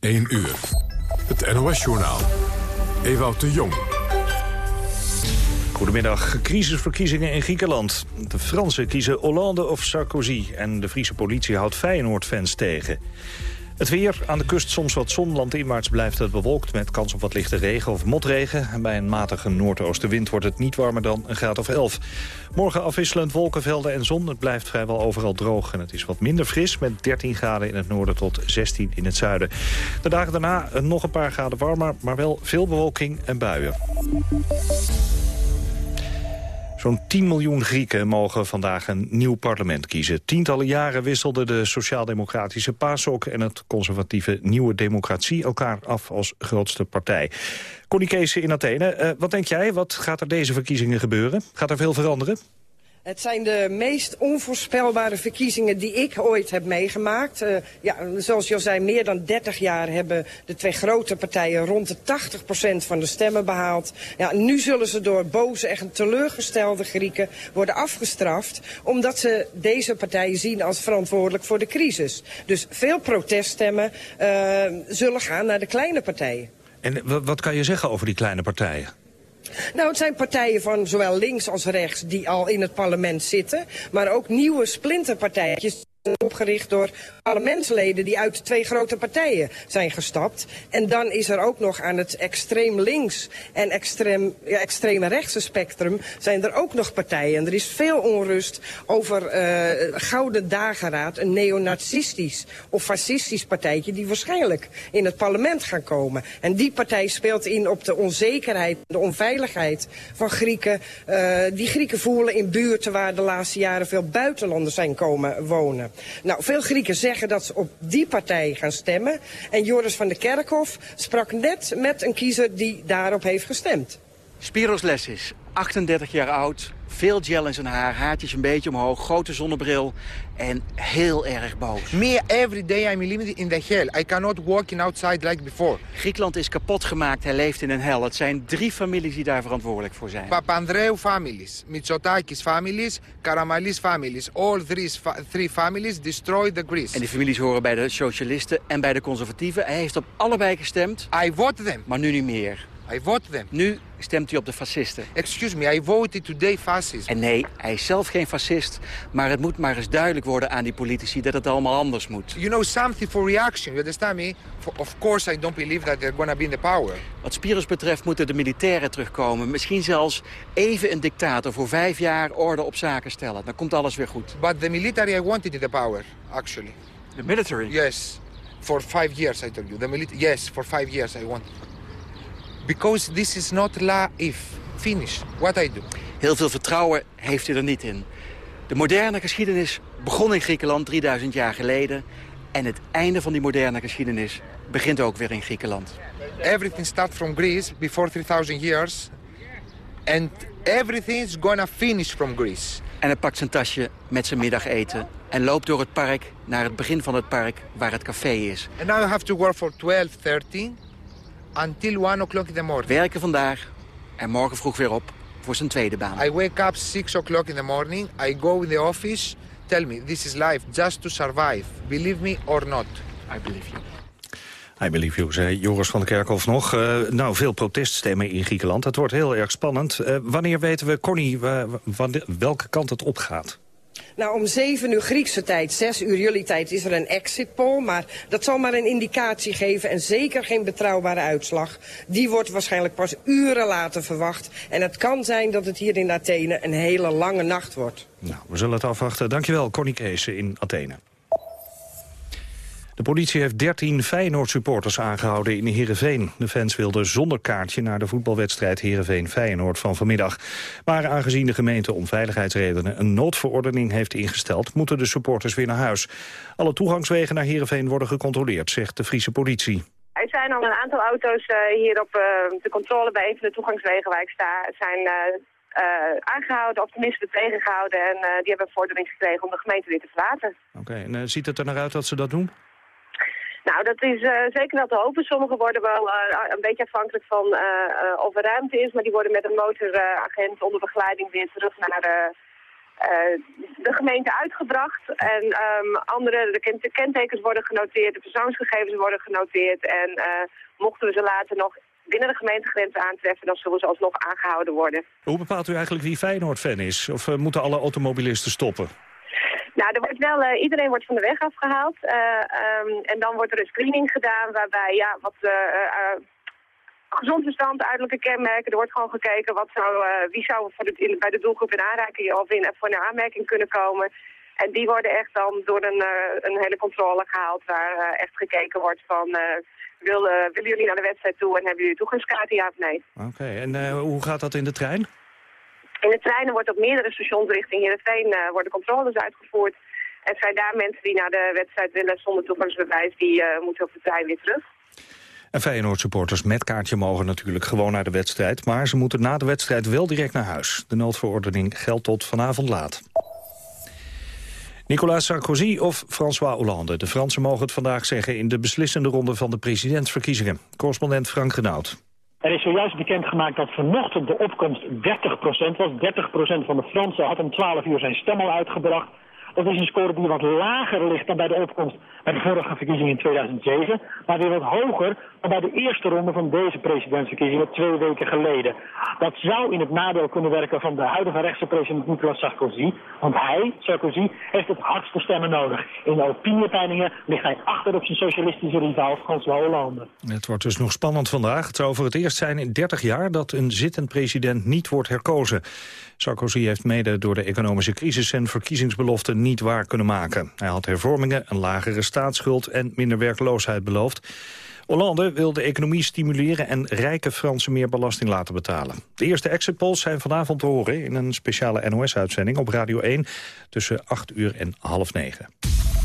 1 uur. Het NOS-journaal. Ewout de Jong. Goedemiddag. Crisisverkiezingen in Griekenland. De Fransen kiezen Hollande of Sarkozy. En de Friese politie houdt Feyenoord-fans tegen. Het weer, aan de kust soms wat zon, landinwaarts blijft het bewolkt... met kans op wat lichte regen of motregen. En bij een matige noordoostenwind wordt het niet warmer dan een graad of 11. Morgen afwisselend wolkenvelden en zon. Het blijft vrijwel overal droog en het is wat minder fris... met 13 graden in het noorden tot 16 in het zuiden. De dagen daarna nog een paar graden warmer, maar wel veel bewolking en buien. Zo'n 10 miljoen Grieken mogen vandaag een nieuw parlement kiezen. Tientallen jaren wisselden de sociaal-democratische PASOK... en het conservatieve Nieuwe Democratie elkaar af als grootste partij. Connie Kees in Athene, uh, wat denk jij? Wat gaat er deze verkiezingen gebeuren? Gaat er veel veranderen? Het zijn de meest onvoorspelbare verkiezingen die ik ooit heb meegemaakt. Uh, ja, zoals je al zei, meer dan 30 jaar hebben de twee grote partijen rond de 80% van de stemmen behaald. Ja, nu zullen ze door boze en teleurgestelde Grieken worden afgestraft... omdat ze deze partijen zien als verantwoordelijk voor de crisis. Dus veel proteststemmen uh, zullen gaan naar de kleine partijen. En wat kan je zeggen over die kleine partijen? Nou, het zijn partijen van zowel links als rechts die al in het parlement zitten. Maar ook nieuwe splinterpartijtjes opgericht door parlementsleden die uit twee grote partijen zijn gestapt. En dan is er ook nog aan het extreem links en extreem, ja, extreme rechtse spectrum zijn er ook nog partijen. En er is veel onrust over uh, Gouden Dageraad, een neonazistisch of fascistisch partijtje die waarschijnlijk in het parlement gaan komen. En die partij speelt in op de onzekerheid, de onveiligheid van Grieken. Uh, die Grieken voelen in buurten waar de laatste jaren veel buitenlanders zijn komen wonen. Nou, veel Grieken zeggen dat ze op die partij gaan stemmen. En Joris van der Kerkhof sprak net met een kiezer die daarop heeft gestemd. Spiros Lessis, 38 jaar oud, veel gel in zijn haar, haartjes een beetje omhoog, grote zonnebril en heel erg boos. Me, every day I'm limited in the hell. I cannot walk in outside like before. Griekenland is kapot gemaakt, hij leeft in een hel. Het zijn drie families die daar verantwoordelijk voor zijn. Papandreou families, Mitsotakis families, Karamalis families. All three, three families destroyed the Greece. En die families horen bij de socialisten en bij de conservatieven. Hij heeft op allebei gestemd. I vote them. Maar nu niet meer. I vote them. Nu stemt u op de fascisten. Excuse me, I voted today fascist. En nee, hij is zelf geen fascist. Maar het moet maar eens duidelijk worden aan die politici dat het allemaal anders moet. You know, something for reaction, you understand me? For, of course I don't believe that they're gonna be in the power. Wat Spiros betreft moeten de militairen terugkomen. Misschien zelfs even een dictator voor vijf jaar orde op zaken stellen. Dan komt alles weer goed. But the military I wanted in the power, actually. The military? Yes. For five years, I tell you. The military, yes, for five years I wanted. Because this is not la if. Finish. What I do. Heel veel vertrouwen heeft hij er niet in. De moderne geschiedenis begon in Griekenland 3000 jaar geleden. En het einde van die moderne geschiedenis begint ook weer in Griekenland. Everything starts from Greece before 3000 years. And everything is gonna finish from Greece. En hij pakt zijn tasje met zijn middageten en loopt door het park naar het begin van het park waar het café is. And now you have to work for 12, 13 until 1 o'clock in the morning. Werken vandaag en morgen vroeg weer op voor zijn tweede baan. I wake up 6 o'clock in the morning. I go in the office. Tell me, this is life just to survive. Believe me or not. I believe you. I believe you, zei Joris van der Kerkhof nog. Uh, nou, veel proteststemmen in Griekenland. Het wordt heel erg spannend. Uh, wanneer weten we, Connie, welke kant het opgaat? Nou, om 7 uur Griekse tijd, 6 uur jullie tijd, is er een exit poll. Maar dat zal maar een indicatie geven en zeker geen betrouwbare uitslag. Die wordt waarschijnlijk pas uren later verwacht. En het kan zijn dat het hier in Athene een hele lange nacht wordt. Nou, we zullen het afwachten. Dankjewel, Connie Kees in Athene. De politie heeft 13 Feyenoord-supporters aangehouden in Heerenveen. De fans wilden zonder kaartje naar de voetbalwedstrijd Heerenveen-Feyenoord van vanmiddag. Maar aangezien de gemeente om veiligheidsredenen een noodverordening heeft ingesteld... moeten de supporters weer naar huis. Alle toegangswegen naar Heerenveen worden gecontroleerd, zegt de Friese politie. Er zijn al een aantal auto's uh, hier op uh, de controle bij een van de toegangswegen waar ik sta... zijn uh, uh, aangehouden, of tenminste tegengehouden. En die hebben een vordering gekregen om de gemeente weer te verlaten. Oké, okay, en ziet het er naar uit dat ze dat doen? Nou, dat is uh, zeker wel te hopen. Sommigen worden wel uh, een beetje afhankelijk van of er ruimte is. Maar die worden met een motoragent onder begeleiding weer terug naar, de gemeente uitgebracht. En um, andere, de, kentekens worden genoteerd, de persoonsgegevens worden genoteerd. En mochten we ze later nog binnen de gemeentegrenzen aantreffen, dan zullen ze alsnog aangehouden worden. Hoe bepaalt u eigenlijk wie Feyenoord-fan is? Of moeten alle automobilisten stoppen? Nou, er wordt wel, uh, iedereen wordt van de weg afgehaald. Uh, en dan wordt er een screening gedaan waarbij ja, wat uh, gezond verstand, uiterlijke kenmerken. Er wordt gewoon gekeken wat zou, wie zou voor het in, bij de doelgroep in aanraking of in, voor een aanmerking kunnen komen. En die worden echt dan door een, een hele controle gehaald waar echt gekeken wordt van... willen, willen jullie naar de wedstrijd toe en hebben jullie toegangskaarten, ja of nee? Oké, en hoe gaat dat in de trein? In de treinen wordt op meerdere stations richting Heerenveen uh, worden controles uitgevoerd. En zijn daar mensen die naar de wedstrijd willen zonder toegangsbewijs, die uh, moeten op de trein weer terug. En Feyenoord-supporters met kaartje mogen natuurlijk gewoon naar de wedstrijd... maar ze moeten na de wedstrijd wel direct naar huis. De noodverordening geldt tot vanavond laat. Nicolas Sarkozy of François Hollande. De Fransen mogen het vandaag zeggen in de beslissende ronde van de presidentsverkiezingen. Correspondent Frank Renaud. Er is zojuist bekendgemaakt dat vanochtend de opkomst 30% was. 30% van de Fransen had om 12 uur zijn stem al uitgebracht. Dat is een score die wat lager ligt dan bij de opkomst bij de vorige verkiezingen in 2007. Maar weer wat hoger dan bij de eerste ronde van deze presidentsverkiezingen twee weken geleden. Dat zou in het nadeel kunnen werken van de huidige rechtse president Nicolas Sarkozy. Want hij, Sarkozy, heeft het hardste stemmen nodig. In de opiniepeilingen ligt hij achter op zijn socialistische rivaal François Hollande. Het wordt dus nog spannend vandaag. Het zou voor het eerst zijn in 30 jaar dat een zittend president niet wordt herkozen. Sarkozy heeft mede door de economische crisis zijn verkiezingsbeloften niet waar kunnen maken. Hij had hervormingen, een lagere staatsschuld en minder werkloosheid beloofd. Hollande wil de economie stimuleren en rijke Fransen meer belasting laten betalen. De eerste exit polls zijn vanavond te horen in een speciale NOS-uitzending op Radio 1 tussen 8 uur en half 9.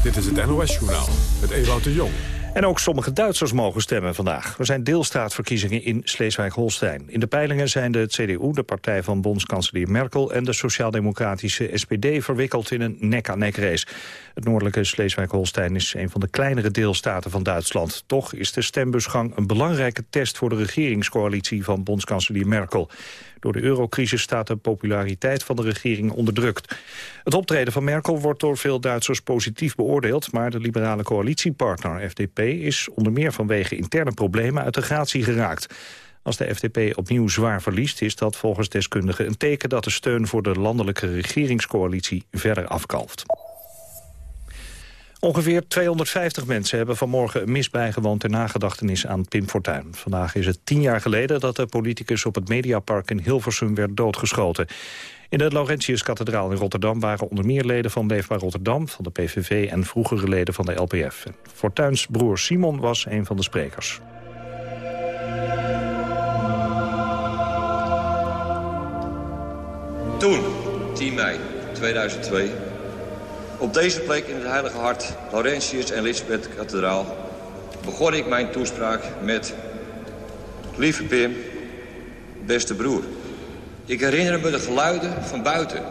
Dit is het NOS-journaal met Ewout de Jong. En ook sommige Duitsers mogen stemmen vandaag. Er zijn deelstaatverkiezingen in Sleeswijk-Holstein. In de peilingen zijn de CDU, de partij van bondskanselier Merkel... en de sociaal-democratische SPD verwikkeld in een nek-aan-nek-race. Het noordelijke Sleeswijk-Holstein is een van de kleinere deelstaten van Duitsland. Toch is de stembusgang een belangrijke test voor de regeringscoalitie van bondskanselier Merkel. Door de eurocrisis staat de populariteit van de regering onder druk. Het optreden van Merkel wordt door veel Duitsers positief beoordeeld... maar de liberale coalitiepartner FDP is onder meer vanwege interne problemen uit de gratie geraakt. Als de FDP opnieuw zwaar verliest, is dat volgens deskundigen een teken dat de steun voor de landelijke regeringscoalitie verder afkalft. Ongeveer 250 mensen hebben vanmorgen een mis bijgewoond... ter nagedachtenis aan Pim Fortuyn. Vandaag is het tien jaar geleden dat de politicus op het Mediapark in Hilversum werd doodgeschoten. In de Laurentiuskathedraal in Rotterdam waren onder meer leden van Leefbaar Rotterdam... van de PVV en vroegere leden van de LPF. Fortuins broer Simon was een van de sprekers. Toen, 10 mei 2002 op deze plek in het Heilige Hart, Laurentius en Lisbeth Kathedraal... begon ik mijn toespraak met... Lieve Pim, beste broer. Ik herinner me de geluiden van buiten...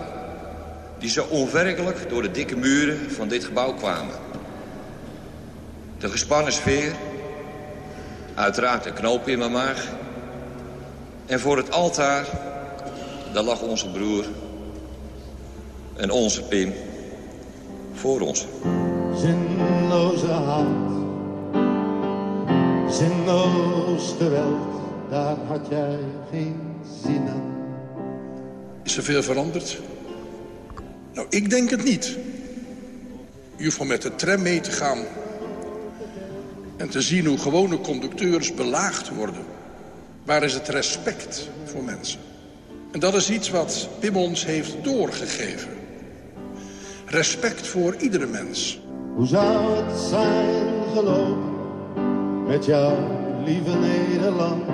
die zo onwerkelijk door de dikke muren van dit gebouw kwamen. De gespannen sfeer, uiteraard een knoop in mijn maag... en voor het altaar, daar lag onze broer en onze Pim voor ons. Zinloze haat, zinloos geweld, daar had jij geen zin aan. Is er veel veranderd? Nou, ik denk het niet. U hoeft met de tram mee te gaan... en te zien hoe gewone conducteurs belaagd worden. Waar is het respect voor mensen? En dat is iets wat Pim ons heeft doorgegeven. Respect voor iedere mens. Hoe zou het zijn gelopen met jouw lieve Nederland...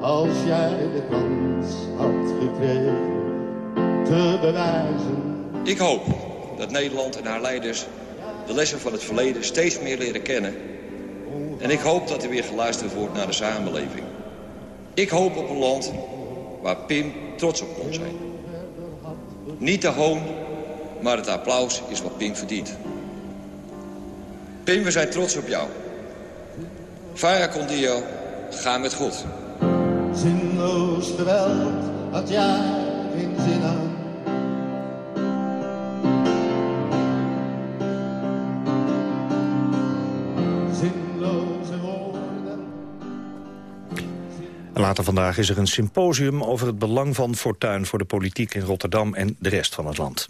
als jij de kans had gekregen te bewijzen? Ik hoop dat Nederland en haar leiders de lessen van het verleden steeds meer leren kennen. En ik hoop dat er weer geluisterd wordt naar de samenleving. Ik hoop op een land waar Pim trots op kon zijn. Niet de hoon maar het applaus is wat Pim verdient. Pim, we zijn trots op jou. Vara Condio, ga met God. Zinloos geweld had jij geen zin aan. Later vandaag is er een symposium over het belang van fortuin voor de politiek in Rotterdam en de rest van het land.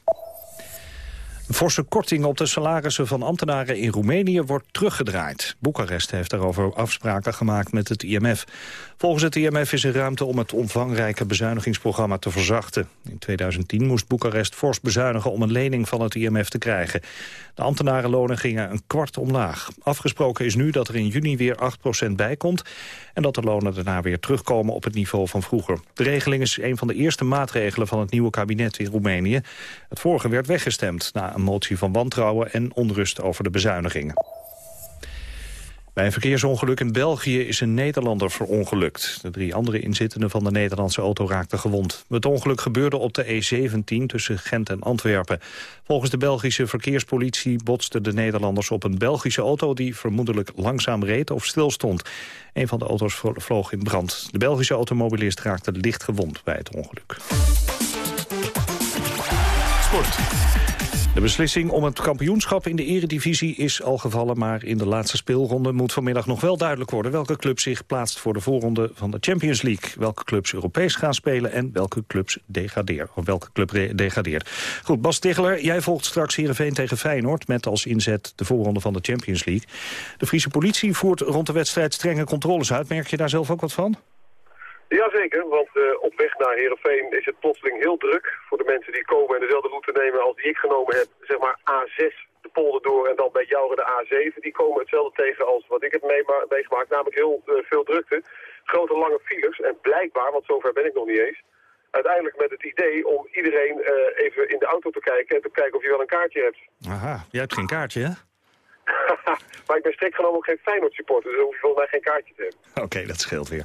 Een forse korting op de salarissen van ambtenaren in Roemenië wordt teruggedraaid. Boekarest heeft daarover afspraken gemaakt met het IMF. Volgens het IMF is er ruimte om het omvangrijke bezuinigingsprogramma te verzachten. In 2010 moest Boekarest fors bezuinigen om een lening van het IMF te krijgen. De ambtenarenlonen gingen een kwart omlaag. Afgesproken is nu dat er in juni weer 8% bijkomt... en dat de lonen daarna weer terugkomen op het niveau van vroeger. De regeling is een van de eerste maatregelen van het nieuwe kabinet in Roemenië. Het vorige werd weggestemd na een motie van wantrouwen en onrust over de bezuinigingen. Bij een verkeersongeluk in België is een Nederlander verongelukt. De drie andere inzittenden van de Nederlandse auto raakten gewond. Het ongeluk gebeurde op de E17 tussen Gent en Antwerpen. Volgens de Belgische verkeerspolitie botsten de Nederlanders op een Belgische auto... die vermoedelijk langzaam reed of stilstond. Een van de auto's vloog in brand. De Belgische automobilist raakte licht gewond bij het ongeluk. Sport. De beslissing om het kampioenschap in de eredivisie is al gevallen... maar in de laatste speelronde moet vanmiddag nog wel duidelijk worden... welke club zich plaatst voor de voorronde van de Champions League. Welke clubs Europees gaan spelen en welke clubs degraderen. Of welke club degradeert. Goed, Bas Ticheler, jij volgt straks Heerenveen tegen Feyenoord... met als inzet de voorronde van de Champions League. De Friese politie voert rond de wedstrijd strenge controles uit. Merk je daar zelf ook wat van? Jazeker, want uh, op weg naar Heerenveen is het plotseling heel druk voor de mensen die komen en dezelfde route nemen als die ik genomen heb. Zeg maar A6 de polder door en dan bij Jouren de A7. Die komen hetzelfde tegen als wat ik heb meegemaakt, namelijk heel uh, veel drukte. Grote lange files en blijkbaar, want zover ben ik nog niet eens, uiteindelijk met het idee om iedereen uh, even in de auto te kijken en te kijken of je wel een kaartje hebt. Aha, jij hebt geen kaartje hè? maar ik ben strikt genomen ook geen Feyenoord supporter, dus hoef je volgens mij geen kaartje te hebben. Oké, dat scheelt weer.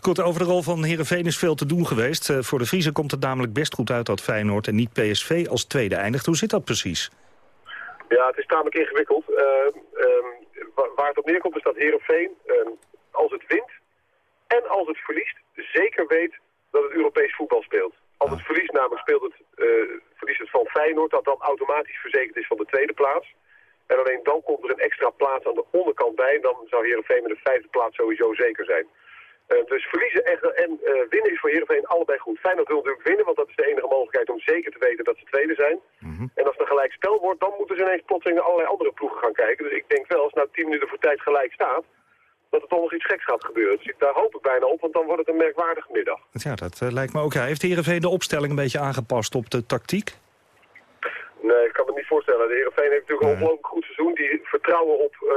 Goed, over de rol van Heerenveen is veel te doen geweest. Uh, voor de Friese komt het namelijk best goed uit dat Feyenoord en niet PSV als tweede eindigt. Hoe zit dat precies? Ja, het is tamelijk ingewikkeld. Uh, um, waar het op neerkomt is dat Heerenveen, um, als het wint en als het verliest, zeker weet dat het Europees voetbal speelt. Als het verliest namelijk speelt het, uh, verliest het van Feyenoord, dat dan automatisch verzekerd is van de tweede plaats. En alleen dan komt er een extra plaats aan de onderkant bij. Dan zou Heerenveen met de vijfde plaats sowieso zeker zijn. Uh, dus verliezen en, en uh, winnen is voor Heerenveen allebei goed. Feyenoord wil natuurlijk winnen, want dat is de enige mogelijkheid om zeker te weten dat ze tweede zijn. Mm -hmm. En als het een gelijk spel wordt, dan moeten ze ineens plotseling naar allerlei andere ploegen gaan kijken. Dus ik denk wel, als nou tien minuten voor tijd gelijk staat, dat er toch nog iets geks gaat gebeuren. Dus daar hoop ik bijna op, want dan wordt het een merkwaardige middag. Ja, dat uh, lijkt me ook. Ja. Heeft Heerenveen de opstelling een beetje aangepast op de tactiek? Nee, ik kan me niet voorstellen. De Heerenveen heeft natuurlijk een ongelooflijk goed seizoen. Die vertrouwen op uh,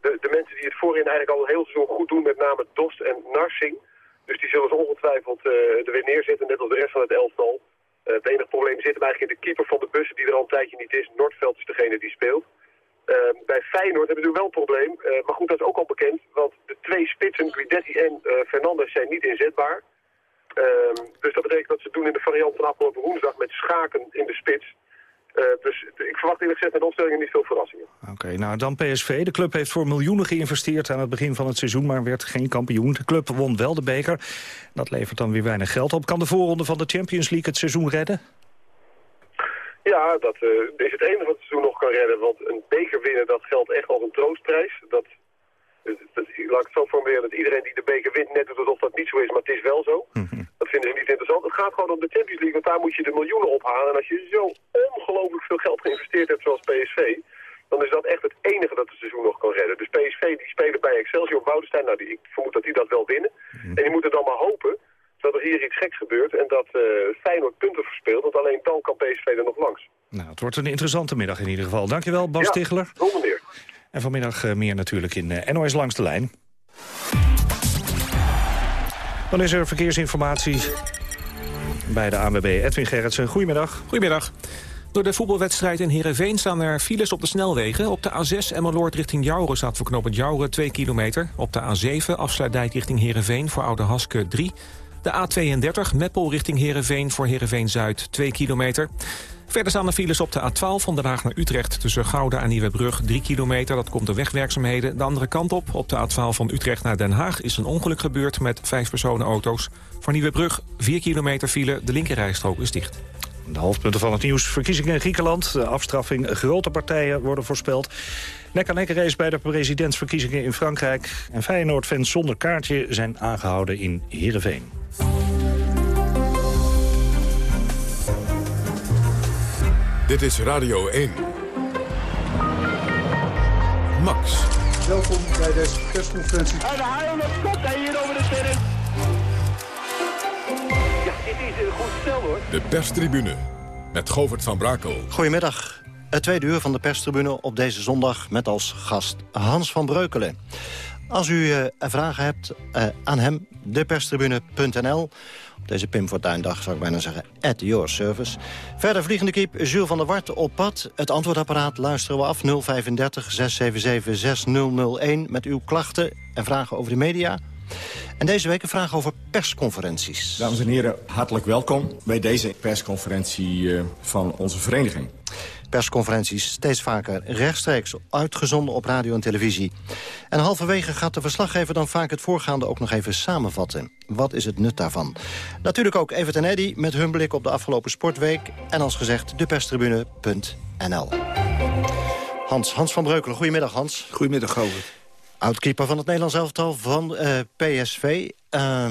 de, de, mensen die het voorin eigenlijk al heel seizoen goed doen. Met name Dost en Narsing. Dus die zullen ze ongetwijfeld uh, er weer neerzetten, net als de rest van het elftal. Uh, het enige probleem zit hem eigenlijk in de keeper van de bussen die er al een tijdje niet is. Noordveld is degene die speelt. bij Feyenoord hebben we natuurlijk wel een probleem. maar goed, dat is ook al bekend. Want de twee spitsen, Guidetti en Fernandes, zijn niet inzetbaar. Ehm, dus dat betekent dat ze doen in de variant van afgelopen woensdag met Schaken in de spits. Uh, dus ik verwacht eerlijk gezegd met opstellingen niet veel verrassingen. Oké, okay, nou dan PSV. De club heeft voor miljoenen geïnvesteerd aan het begin van het seizoen... maar werd geen kampioen. De club won wel de beker. Dat levert dan weer weinig geld op. Kan de voorronde van de Champions League het seizoen redden? Ja, dat uh, is het enige wat het seizoen nog kan redden. Want een beker winnen, dat geldt echt als een troostprijs. Dat, dat, dat, laat ik het zo formuleren dat iedereen die de beker wint net doet alsof dat niet zo is, maar het is wel zo. Mm -hmm. Dat vinden ze niet interessant. Het gaat gewoon om de Champions League, want daar moet je de miljoenen ophalen. En als je zo ongelooflijk veel geld geïnvesteerd hebt zoals PSV, dan is dat echt het enige dat het seizoen nog kan redden. Dus PSV die spelen bij Excelsior Woudestein, nou die, ik vermoed dat die dat wel winnen. Mm. En die moeten dan maar hopen dat er hier iets geks gebeurt en dat uh, Feyenoord punten verspeelt, want alleen dan kan PSV er nog langs. Nou, het wordt een interessante middag in ieder geval. Dankjewel, Bas ja, Ticheler. En vanmiddag uh, meer natuurlijk in uh, NOS Langs de Lijn. Dan is er verkeersinformatie bij de ANWB Edwin Gerritsen. Goedemiddag. Goedemiddag. Door de voetbalwedstrijd in Heerenveen staan er files op de snelwegen. Op de A6 Emmeloord richting Jouren staat voor knooppunt Jouren 2 kilometer. Op de A7 afsluitdijk richting Heerenveen voor Oude Haske 3. De A32 Meppel richting Heerenveen voor Heerenveen-Zuid 2 kilometer. Verder staan de files op de A12 van Den Haag naar Utrecht... tussen Gouda en Nieuwebrug 3 kilometer. Dat komt de wegwerkzaamheden. De andere kant op, op de A12 van Utrecht naar Den Haag... is een ongeluk gebeurd met vijf personenauto's. Voor Nieuwebrug 4 kilometer file. De linkerrijstrook is dicht. De hoofdpunten van het nieuws. Verkiezingen in Griekenland. De afstraffing grote partijen worden voorspeld. Nek aan nek race bij de presidentsverkiezingen in Frankrijk. En Feyenoord-fans zonder kaartje zijn aangehouden in Heerenveen. Dit is Radio 1. Max. Welkom bij deze persconferentie. En de komt hier over de sterren. Ja, dit is een goed stel hoor. De perstribune met Govert van Brakel. Goedemiddag. Het tweede uur van de perstribune op deze zondag met als gast Hans van Breukelen. Als u uh, vragen hebt uh, aan hem, deperstribune.nl. Deze Pim Fortuyndag zou ik bijna zeggen, at your service. Verder vliegende kiep, Jules van der Wart op pad. Het antwoordapparaat luisteren we af 035 677 6001... met uw klachten en vragen over de media. En deze week een vraag over persconferenties. Dames en heren, hartelijk welkom bij deze persconferentie uh, van onze vereniging persconferenties steeds vaker rechtstreeks uitgezonden op radio en televisie. En halverwege gaat de verslaggever dan vaak het voorgaande ook nog even samenvatten. Wat is het nut daarvan? Natuurlijk ook Evert en Eddy met hun blik op de afgelopen sportweek. En als gezegd, deperstribune.nl. Hans, Hans van Breukelen, goedemiddag Hans. Goedemiddag Govert. Oudkeeper van het Nederlands elftal van uh, PSV. Uh,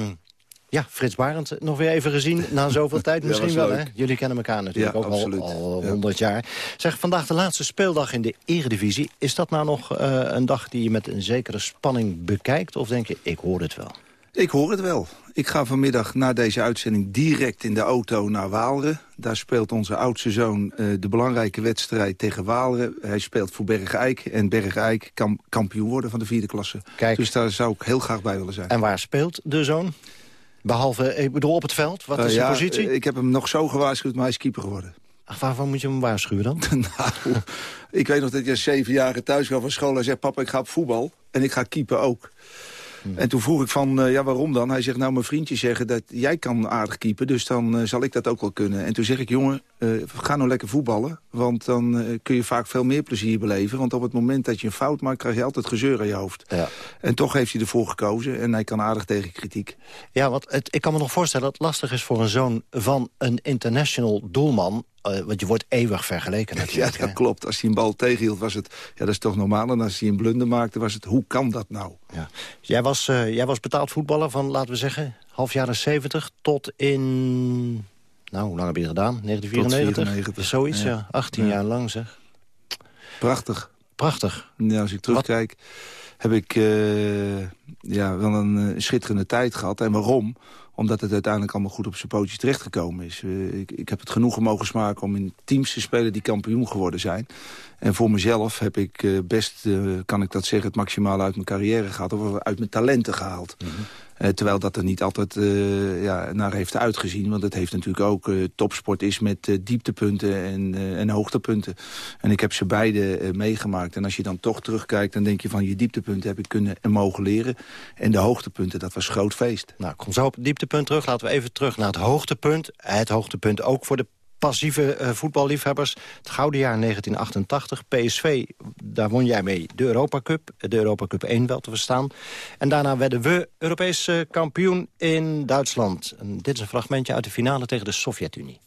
ja, Frits Barend nog weer even gezien na zoveel tijd. Misschien wel, hè? Jullie kennen elkaar natuurlijk ja, ook al, al 100 ja. jaar. Zeg, vandaag de laatste speeldag in de eredivisie. Is dat nou nog uh, een dag die je met een zekere spanning bekijkt? Of denk je, ik hoor het wel? Ik hoor het wel. Ik ga vanmiddag na deze uitzending direct in de auto naar Waalre. Daar speelt onze oudste zoon uh, de belangrijke wedstrijd tegen Waalre. Hij speelt voor Bergijk en Bergijk kan kampioen worden van de vierde klasse. Kijk. Dus daar zou ik heel graag bij willen zijn. En waar speelt de zoon? Behalve, ik bedoel op het veld, wat is uh, zijn positie? Ik heb hem nog zo gewaarschuwd, maar hij is keeper geworden. Ach, waarvan moet je hem waarschuwen dan? nou, ik weet nog dat je als zevenjarige thuis kwam van school en zei... papa, ik ga op voetbal en ik ga keeper ook. Hmm. En toen vroeg ik van, uh, ja, waarom dan? Hij zegt, nou, mijn vriendjes zeggen dat jij kan aardig keepen... dus dan uh, zal ik dat ook wel kunnen. En toen zeg ik, jongen, uh, ga nou lekker voetballen... want dan kun je vaak veel meer plezier beleven. Want op het moment dat je een fout maakt... krijg je altijd gezeur aan je hoofd. Ja. En toch heeft hij ervoor gekozen en hij kan aardig tegen kritiek. Ja, want het, ik kan me nog voorstellen dat het lastig is voor een zoon... van een international doelman uh, want je wordt eeuwig vergeleken natuurlijk. Ja, dat klopt. Als hij een bal tegenhield, was het... Ja, dat is toch normaal. En als hij een blunder maakte, was het... Hoe kan dat nou? Ja. Jij, was, uh, jij was betaald voetballer van, laten we zeggen... half jaren 70 tot in... Nou, hoe lang heb je gedaan? 1994? 94. Zoiets, ja. ja. 18 ja. jaar lang, zeg. Prachtig. Prachtig. Ja, als ik terugkijk, Wat? Heb ik uh, ja, wel een schitterende tijd gehad. En waarom? Omdat het uiteindelijk allemaal goed op zijn pootjes terechtgekomen is. Uh, ik, ik heb het genoegen mogen smaken om in teams te spelen die kampioen geworden zijn. En voor mezelf heb ik best, kan ik dat zeggen, het maximale uit mijn carrière gehad. Of uit mijn talenten gehaald. -hmm. Uh, terwijl dat er niet altijd uh, ja, naar heeft uitgezien. Want het heeft natuurlijk ook... Uh, topsport is met dieptepunten en, en hoogtepunten. En ik heb ze beide meegemaakt. En als je dan toch terugkijkt, dan denk je van... je dieptepunten heb ik kunnen en mogen leren. En de hoogtepunten, dat was groot feest. Nou, kom zo op het dieptepunt terug. Laten we even terug naar het hoogtepunt. Het hoogtepunt ook voor de passieve uh, voetballiefhebbers. Het gouden jaar 1988. PSV, daar won jij mee de Europa Cup. De Europa Cup 1 wel te verstaan. En daarna werden we Europees uh, kampioen in Duitsland. En dit is een fragmentje uit de finale tegen de Sovjet-Unie.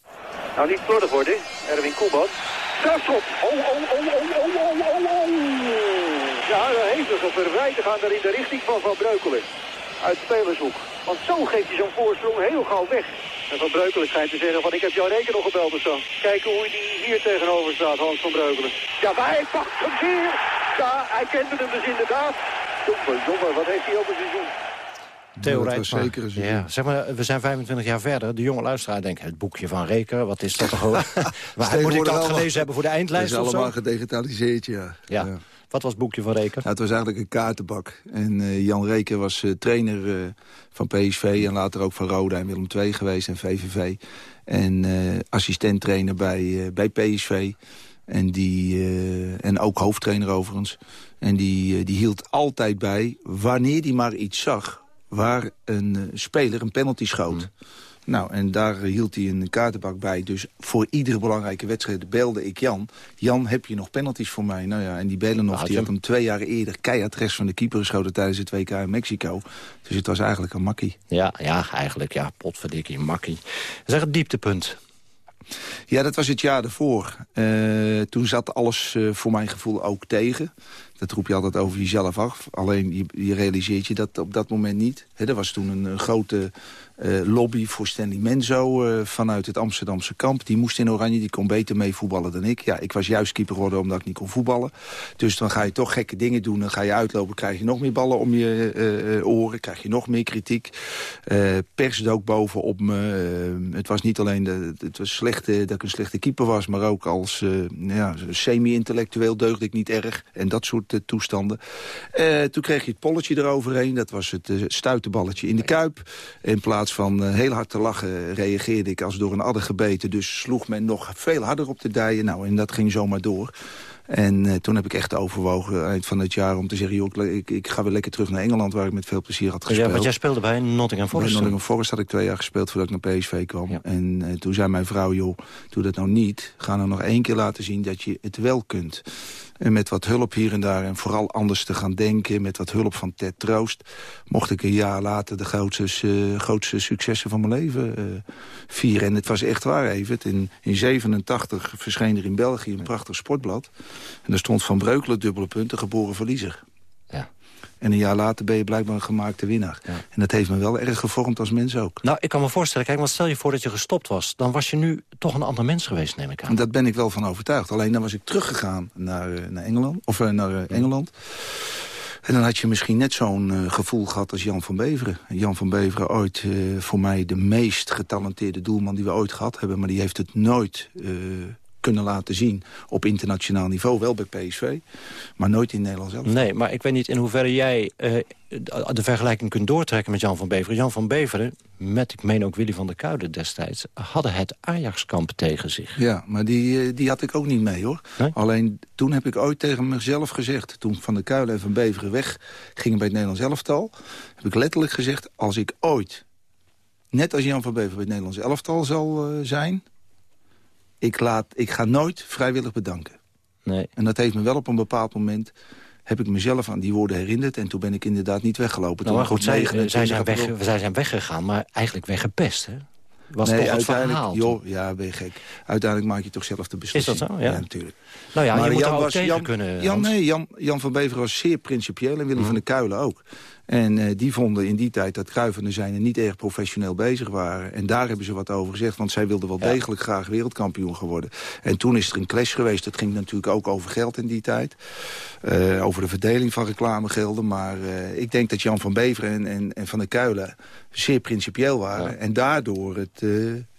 Nou, niet slordig worden. Erwin Koeman. Strafschop. Oh, oh, oh, oh, oh, oh, oh, oh. Ja, verwijten gaan daar in de richting van Van Breukelen. Uit spelershoek. Want zo geeft hij zo'n voorsprong heel gauw weg. En Van Breukelen schijnt te zeggen van ik heb jouw reken nog gebeld of zo. Kijken hoe hij hier tegenover staat, Hans van Breukelen. Ja, maar hij pakt hem weer. Ja, hij kende hem dus inderdaad. Jongen, jongen, wat heeft hij op een seizoen? Theo een ja, zeg maar, we zijn 25 jaar verder. De jonge luisteraar denkt, het boekje van Reker, wat is dat toch maar moet ik dat gelezen hebben voor de eindlijst Het is allemaal gedigitaliseerd, ja. ja. ja. Wat was het boekje van Reker? Nou, het was eigenlijk een kaartenbak. En uh, Jan Reker was uh, trainer uh, van PSV en later ook van Roda en Willem II geweest en VVV. En assistent-trainer bij, bij PSV. En, die, en ook hoofdtrainer overigens. En die, die hield altijd bij, wanneer hij maar iets zag... waar een speler een penalty schoot... Mm. Nou, en daar hield hij een kaartenbak bij. Dus voor iedere belangrijke wedstrijd belde ik Jan. Jan, heb je nog penalties voor mij? Nou ja, en die Belenov die had hem twee jaar eerder keihard rest van de keeper geschoten tijdens het WK in Mexico. Dus het was eigenlijk een makkie. Ja, ja eigenlijk, ja, potverdikkie, makkie. Zeg het dieptepunt. Ja, dat was het jaar ervoor. Eh, toen zat alles uh, voor mijn gevoel ook tegen. Dat roep je altijd over jezelf af. Alleen je, je realiseert je dat op dat moment niet. He, er was toen een, een grote uh, lobby voor Stanley Menzo uh, vanuit het Amsterdamse kamp. Die moest in Oranje, die kon beter mee voetballen dan ik. Ja, ik was juist keeper geworden omdat ik niet kon voetballen. Dus dan ga je toch gekke dingen doen. Dan ga je uitlopen, krijg je nog meer ballen om je uh, oren. Krijg je nog meer kritiek. pers dook bovenop me. het was niet alleen de, het was slechte, dat ik een slechte keeper was... maar ook als ja, semi-intellectueel deugde ik niet erg. En dat soort toestanden. toen kreeg je het polletje eroverheen. Dat was het stuitenballetje in de kuip. In plaats van uh, heel hard te lachen reageerde ik als door een adder gebeten. Dus sloeg men nog veel harder op de dijen. Nou, en dat ging zomaar door. En uh, toen heb ik echt overwogen eind van het jaar om te zeggen... Joh, ik, ik ga weer lekker terug naar Engeland waar ik met veel plezier had gespeeld. Ja, want jij speelde bij Nottingham Forest? Bij Nottingham Forest had ik twee jaar gespeeld voordat ik naar PSV kwam. En uh, toen zei mijn vrouw, joh, doe dat nou niet. Ga nou nog één keer laten zien dat je het wel kunt. En met wat hulp hier en daar en vooral anders te gaan denken... met wat hulp van Ted Troost... mocht ik een jaar later de grootste, uh, grootste successen van mijn leven uh, vieren. En het was echt waar, even. In, in 87 verscheen er in België een prachtig sportblad. En daar stond Van Breukelen dubbele punten, geboren verliezer. En een jaar later ben je blijkbaar een gemaakte winnaar. En dat heeft me wel erg gevormd als mens ook. Nou, ik kan me voorstellen, kijk, want stel je voor dat je gestopt was... dan was je nu toch een ander mens geweest, neem ik aan. En dat ben ik wel van overtuigd. Alleen dan was ik teruggegaan naar, eh, naar Engeland. Of uh, naar uh, Engeland. En dan had je misschien net zo'n uh, gevoel gehad als Jan van Beveren. Jan van Beveren ooit uh, voor mij de meest getalenteerde doelman die we ooit gehad hebben. Maar die heeft het nooit kunnen laten zien op internationaal niveau. Wel bij PSV, maar nooit in Nederland zelf. Nee, maar ik weet niet in hoeverre jij uh, de vergelijking kunt doortrekken met Jan van Beveren. Jan van Beveren, met ik meen ook Willy van der Kuijden destijds... hadden het Ajax-kamp tegen zich. Ja, maar die, eh, die had ik ook niet mee, hoor. Alleen toen heb ik ooit tegen mezelf gezegd... toen Van der Kuilen en Van Beveren weg gingen bij het Nederlands elftal... heb ik letterlijk gezegd, als ik ooit... net als Jan van Beveren bij het Nederlands elftal zal uh, zijn ik, laat, ik ga nooit vrijwillig bedanken. Nee. En dat heeft me wel op een bepaald moment heb ik mezelf aan die woorden herinnerd. En toen ben ik inderdaad niet weggelopen. Nou, maar goed, zij, zij, zijn weg, zij zijn weggegaan, maar eigenlijk weggepest, hè? Was nee, toch het verhaal? joh, ja, ben je gek. Uiteindelijk maak je toch zelf de beslissing. Is dat zo? Ja, natuurlijk. Nou ja, maar je moet Jan er ook was, tegen Jan, kunnen. Jan, nee, Jan, Jan van Beveren was zeer principieel en Willy Mhm. van der Kuilen ook. En uh, die vonden in die tijd dat Cruijff en de zijnen niet erg professioneel bezig waren. En daar hebben ze wat over gezegd, want zij wilden wel Ja. degelijk graag wereldkampioen geworden. En toen is er een clash geweest. Dat ging natuurlijk ook over geld in die tijd. Uh, over de verdeling van reclamegelden. Maar uh, ik denk dat Jan van Beveren en, en, en Van der Kuilen zeer principieel waren. En daardoor het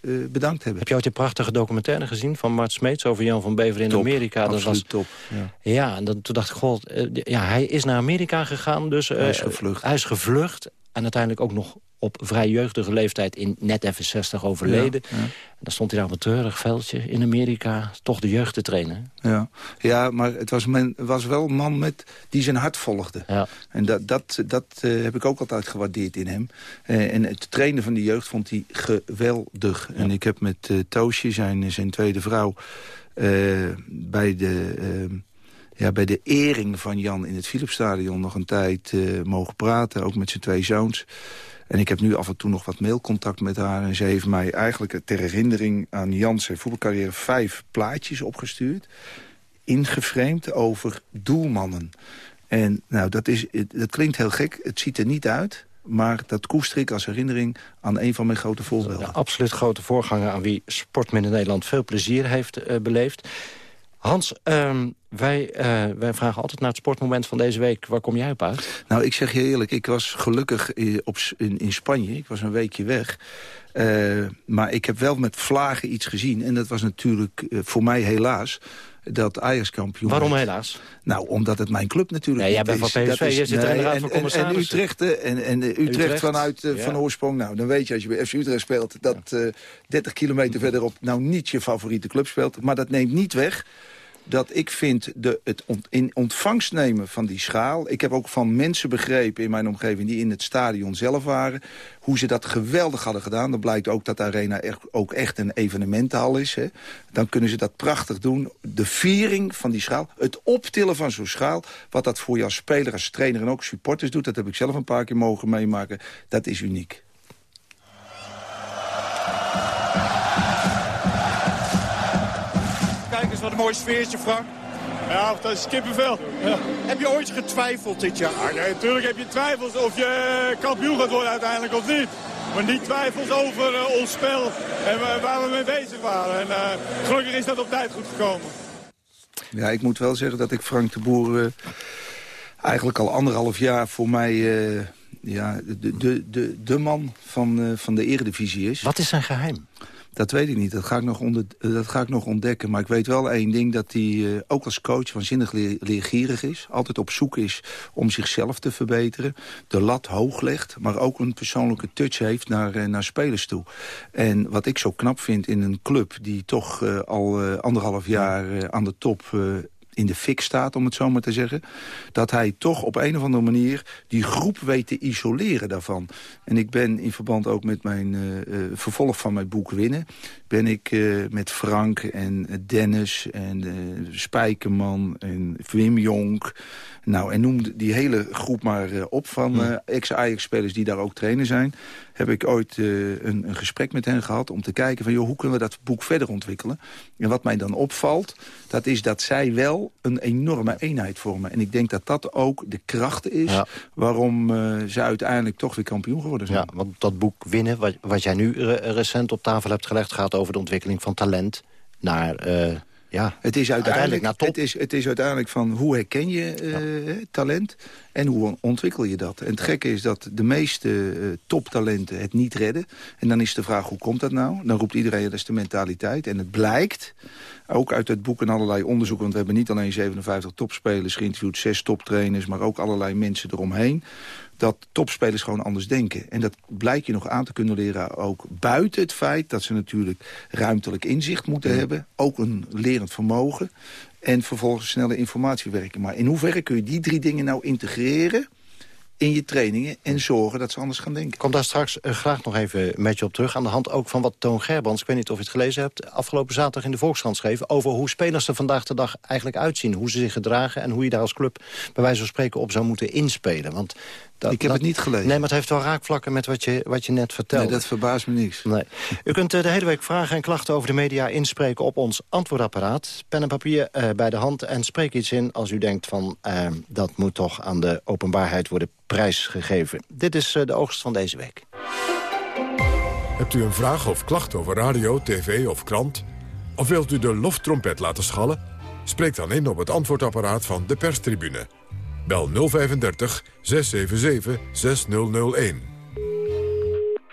uh, uh, bedankt hebben. Heb je ooit die prachtige documentaire gezien van Mart Smeets... over Jan van Beveren in Top, Amerika? Dat absoluut was top. Ja. Ja, en dan, toen dacht ik, god, eh, ja, hij is naar Amerika gegaan. Dus, eh, Hij is gevlucht. Hij is gevlucht. En uiteindelijk ook nog op vrij jeugdige leeftijd in net even 60 overleden. Ja, ja. En dan stond hij daar op een treurig veldje in Amerika... toch de jeugd te trainen. Ja, ja maar het was, men, was wel een man met, die zijn hart volgde. Ja. En dat, dat, dat uh, heb ik ook altijd gewaardeerd in hem. Uh, en het trainen van die jeugd vond hij geweldig. En ik heb met uh, Toosje, zijn, zijn tweede vrouw... bij de ja, bij de ering van Jan in het Philipsstadion nog een tijd uh, mogen praten. Ook met zijn twee zoons. En ik heb nu af en toe nog wat mailcontact met haar. En ze heeft mij eigenlijk ter herinnering aan Jan zijn voetbalcarrière... vijf plaatjes opgestuurd. Ingeframed over doelmannen. En nou, dat, is, dat klinkt heel gek. Het ziet er niet uit. Maar dat koester ik als herinnering aan een van mijn grote voorbeelden. Ja, absoluut grote voorganger aan wie Sportmin in Nederland veel plezier heeft uh, beleefd. Hans, um, wij, uh, wij vragen altijd naar het sportmoment van deze week. Waar kom jij op uit? Nou, ik zeg je eerlijk, ik was gelukkig op, in, in Spanje. Ik was een weekje weg. Uh, maar ik heb wel met vlagen iets gezien. En dat was natuurlijk uh, voor mij helaas dat Ajax kampioen Waarom werd. helaas? Nou, omdat het mijn club natuurlijk nee, jij bent van PSV, is, je zit nee, in de raad en, van en, commissarissen. en Utrecht, en, en Utrecht, Utrecht vanuit uh, ja. van oorsprong. Nou, dan weet je als je bij FC Utrecht speelt... dat uh, 30 kilometer verderop nou niet je favoriete club speelt. Maar dat neemt niet weg dat ik vind de, het in ontvangst nemen van die schaal... ik heb ook van mensen begrepen in mijn omgeving die in het stadion zelf waren... hoe ze dat geweldig hadden gedaan. Dan blijkt ook dat de arena ook echt een evenementenhal is. Hè. Dan kunnen ze dat prachtig doen. De viering van die schaal, het optillen van zo'n schaal... wat dat voor je als speler, als trainer en ook supporters doet... dat heb ik zelf een paar keer mogen meemaken. Dat is uniek. Wat een mooi sfeertje, Frank. Ja, dat is kippenvel. Ja. Heb je ooit getwijfeld dit jaar? Ja, nee, natuurlijk heb je twijfels of je kampioen gaat worden uiteindelijk of niet. Maar niet twijfels over uh, ons spel en waar we mee bezig waren. En uh, gelukkig is dat op tijd goed gekomen. Ja, ik moet wel zeggen dat ik Frank de Boer uh, eigenlijk al anderhalf jaar voor mij... ja, de, de, de, de man van, van de eredivisie is. Wat is zijn geheim? Dat weet ik niet. Dat ga ik nog, onder, dat ga ik nog ontdekken. Maar ik weet wel één ding, dat hij uh, ook als coach waanzinnig leer, leergierig is. Altijd op zoek is om zichzelf te verbeteren. De lat hoog legt, maar ook een persoonlijke touch heeft naar, uh, naar spelers toe. En wat ik zo knap vind in een club die toch al anderhalf jaar aan de top in de fik staat, om het zo maar te zeggen... dat hij toch op een of andere manier die groep weet te isoleren daarvan. En ik ben in verband ook met mijn uh, uh, vervolg van mijn boek Winnen... ben ik uh, met Frank en Dennis en Spijkerman en Wim Jonk... Nou, en noem die hele groep maar op van ex-Ajax-spelers die daar ook trainer zijn heb ik ooit uh, een, een, gesprek met hen gehad... om te kijken van, joh, hoe kunnen we dat boek verder ontwikkelen. En wat mij dan opvalt, dat is dat zij wel een enorme eenheid vormen. En ik denk dat dat ook de kracht is... Ja. waarom uh, ze uiteindelijk toch weer kampioen geworden zijn. Ja, want dat boek Winnen, wat, wat jij nu re recent op tafel hebt gelegd... gaat over de ontwikkeling van talent naar... Ja, het is uiteindelijk, Het, is, het is uiteindelijk van hoe herken je uh, ja. talent en hoe ontwikkel je dat. En het gekke is dat de meeste uh, toptalenten het niet redden. En dan is de vraag, hoe komt dat nou? Dan roept iedereen, dat is de mentaliteit. En het blijkt, ook uit het boek en allerlei onderzoeken... want we hebben niet alleen 57 topspelers geïnterviewd... zes toptrainers, maar ook allerlei mensen eromheen dat topspelers gewoon anders denken. En dat blijkt je nog aan te kunnen leren ook buiten het feit... dat ze natuurlijk ruimtelijk inzicht moeten ja. hebben. Ook een lerend vermogen. En vervolgens snelle informatie werken. Maar in hoeverre kun je die drie dingen nou integreren in je trainingen en zorgen dat ze anders gaan denken. Ik kom daar straks uh, graag nog even met je op terug. Aan de hand ook van wat Toon Gerbrands, ik weet niet of je het gelezen hebt... afgelopen zaterdag in de Volkskrant schreef... over hoe spelers er vandaag de dag eigenlijk uitzien. Hoe ze zich gedragen en hoe je daar als club bij wijze van spreken op zou moeten inspelen. Want dat, ik heb dat, het niet gelezen. Nee, maar het heeft wel raakvlakken met wat je, wat je net vertelde. Nee, dat verbaast me niks. Nee. U kunt uh, de hele week vragen en klachten over de media inspreken op ons antwoordapparaat. Pen en papier uh, bij de hand en spreek iets in als u denkt van... Uh, dat moet toch aan de openbaarheid worden prijsgegeven. Dit is de oogst van deze week. Hebt u een vraag of klacht over radio, tv of krant? Of wilt u de loftrompet laten schallen? Spreek dan in op het antwoordapparaat van de perstribune Bel 035 677 6001.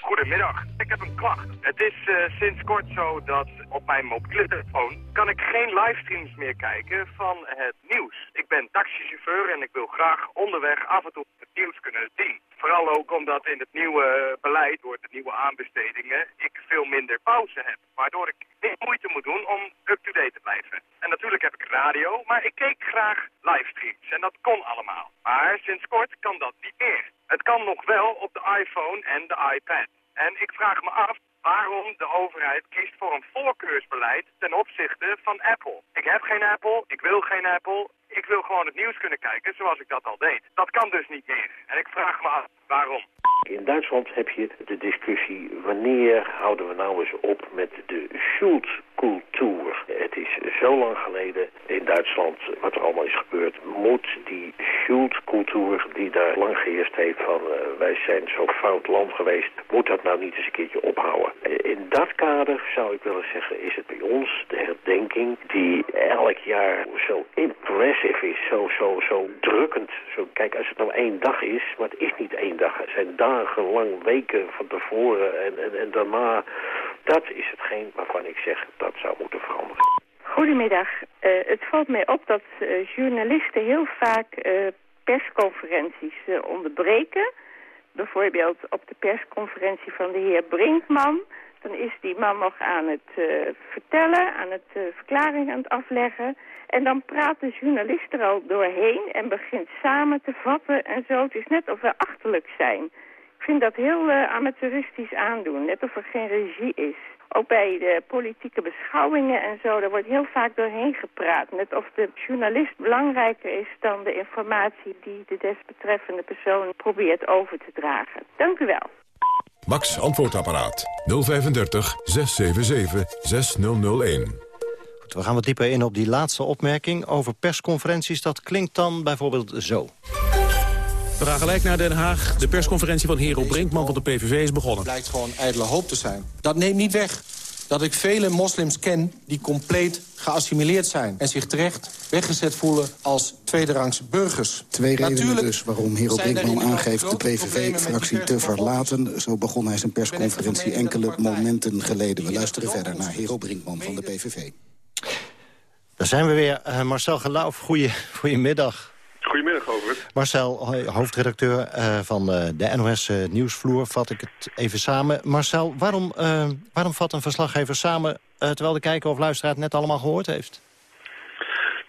Goedemiddag, ik heb een klacht. Het is uh, sinds kort zo dat op mijn mobiele telefoon kan ik geen livestreams meer kijken van het nieuws. Ik ben taxichauffeur en ik wil graag onderweg af en toe het nieuws kunnen zien. Vooral ook omdat in het nieuwe beleid, door de nieuwe aanbestedingen, ik veel minder pauze heb. Waardoor ik meer moeite moet doen om up-to-date te blijven. En natuurlijk heb ik radio, maar ik keek graag livestreams. En dat kon allemaal. Maar sinds kort kan dat niet meer. Het kan nog wel op de iPhone en de iPad. En ik vraag me af waarom de overheid kiest voor een voorkeursbeleid ten opzichte van Apple. Ik heb geen Apple, ik wil geen Apple, ik wil gewoon het nieuws kunnen kijken zoals ik dat al deed. Dat kan dus niet meer. En ik vraag me af waarom. In Duitsland heb je de discussie wanneer houden we nou eens op met de Schultcultuur. Het is zo lang geleden Duitsland wat er allemaal is gebeurd. Moet die Schultcultuur die daar lang geheerst heeft van uh, wij zijn zo'n fout land geweest, moet dat nou niet eens een keertje ophouden. In dat kader zou ik willen zeggen is het bij ons de herdenking die elk jaar zo impressive is, zo, zo, zo drukkend. Zo, kijk, als het nou één dag is, maar het is niet één dag. Het zijn dagenlang, weken van tevoren en, en, en daarna. Dat is hetgeen waarvan ik zeg dat zou moeten veranderen. Goedemiddag. Uh, het valt mij op dat uh, journalisten heel vaak uh, persconferenties onderbreken. Bijvoorbeeld op de persconferentie van de heer Brinkman. Dan is die man nog aan het vertellen, aan het verklaring aan het afleggen. En dan praat de journalist er al doorheen en begint samen te vatten en zo. Het is net of we achterlijk zijn. Ik vind dat heel amateuristisch aandoen, net of er geen regie is. Ook bij de politieke beschouwingen en zo, daar wordt heel vaak doorheen gepraat. Net of de journalist belangrijker is dan de informatie die de desbetreffende persoon probeert over te dragen. Dank u wel. Max Antwoordapparaat 035 677 6001. Goed, we gaan wat dieper in op die laatste opmerking over persconferenties. Dat klinkt dan bijvoorbeeld zo. We gaan gelijk naar Den Haag. De persconferentie van Hero Brinkman van de PVV is begonnen. Het blijkt gewoon ijdele hoop te zijn. Dat neemt niet weg dat ik vele moslims ken die compleet geassimileerd zijn... en zich terecht weggezet voelen als tweederangs burgers. Twee redenen dus waarom Hero Brinkman aangeeft de PVV-fractie te verlaten. Zo begon hij zijn persconferentie enkele momenten geleden. We luisteren verder naar Hero Brinkman van de PVV. Daar zijn we weer. Uh, Marcel Geloof, goeie, goedemiddag. Goedemiddag, Govert. Marcel, hoofdredacteur uh, van uh, de NOS uh, Nieuwsvloer. Vat ik het even samen. Marcel, waarom, waarom vat een verslaggever samen... terwijl de kijker of luisteraar het net allemaal gehoord heeft?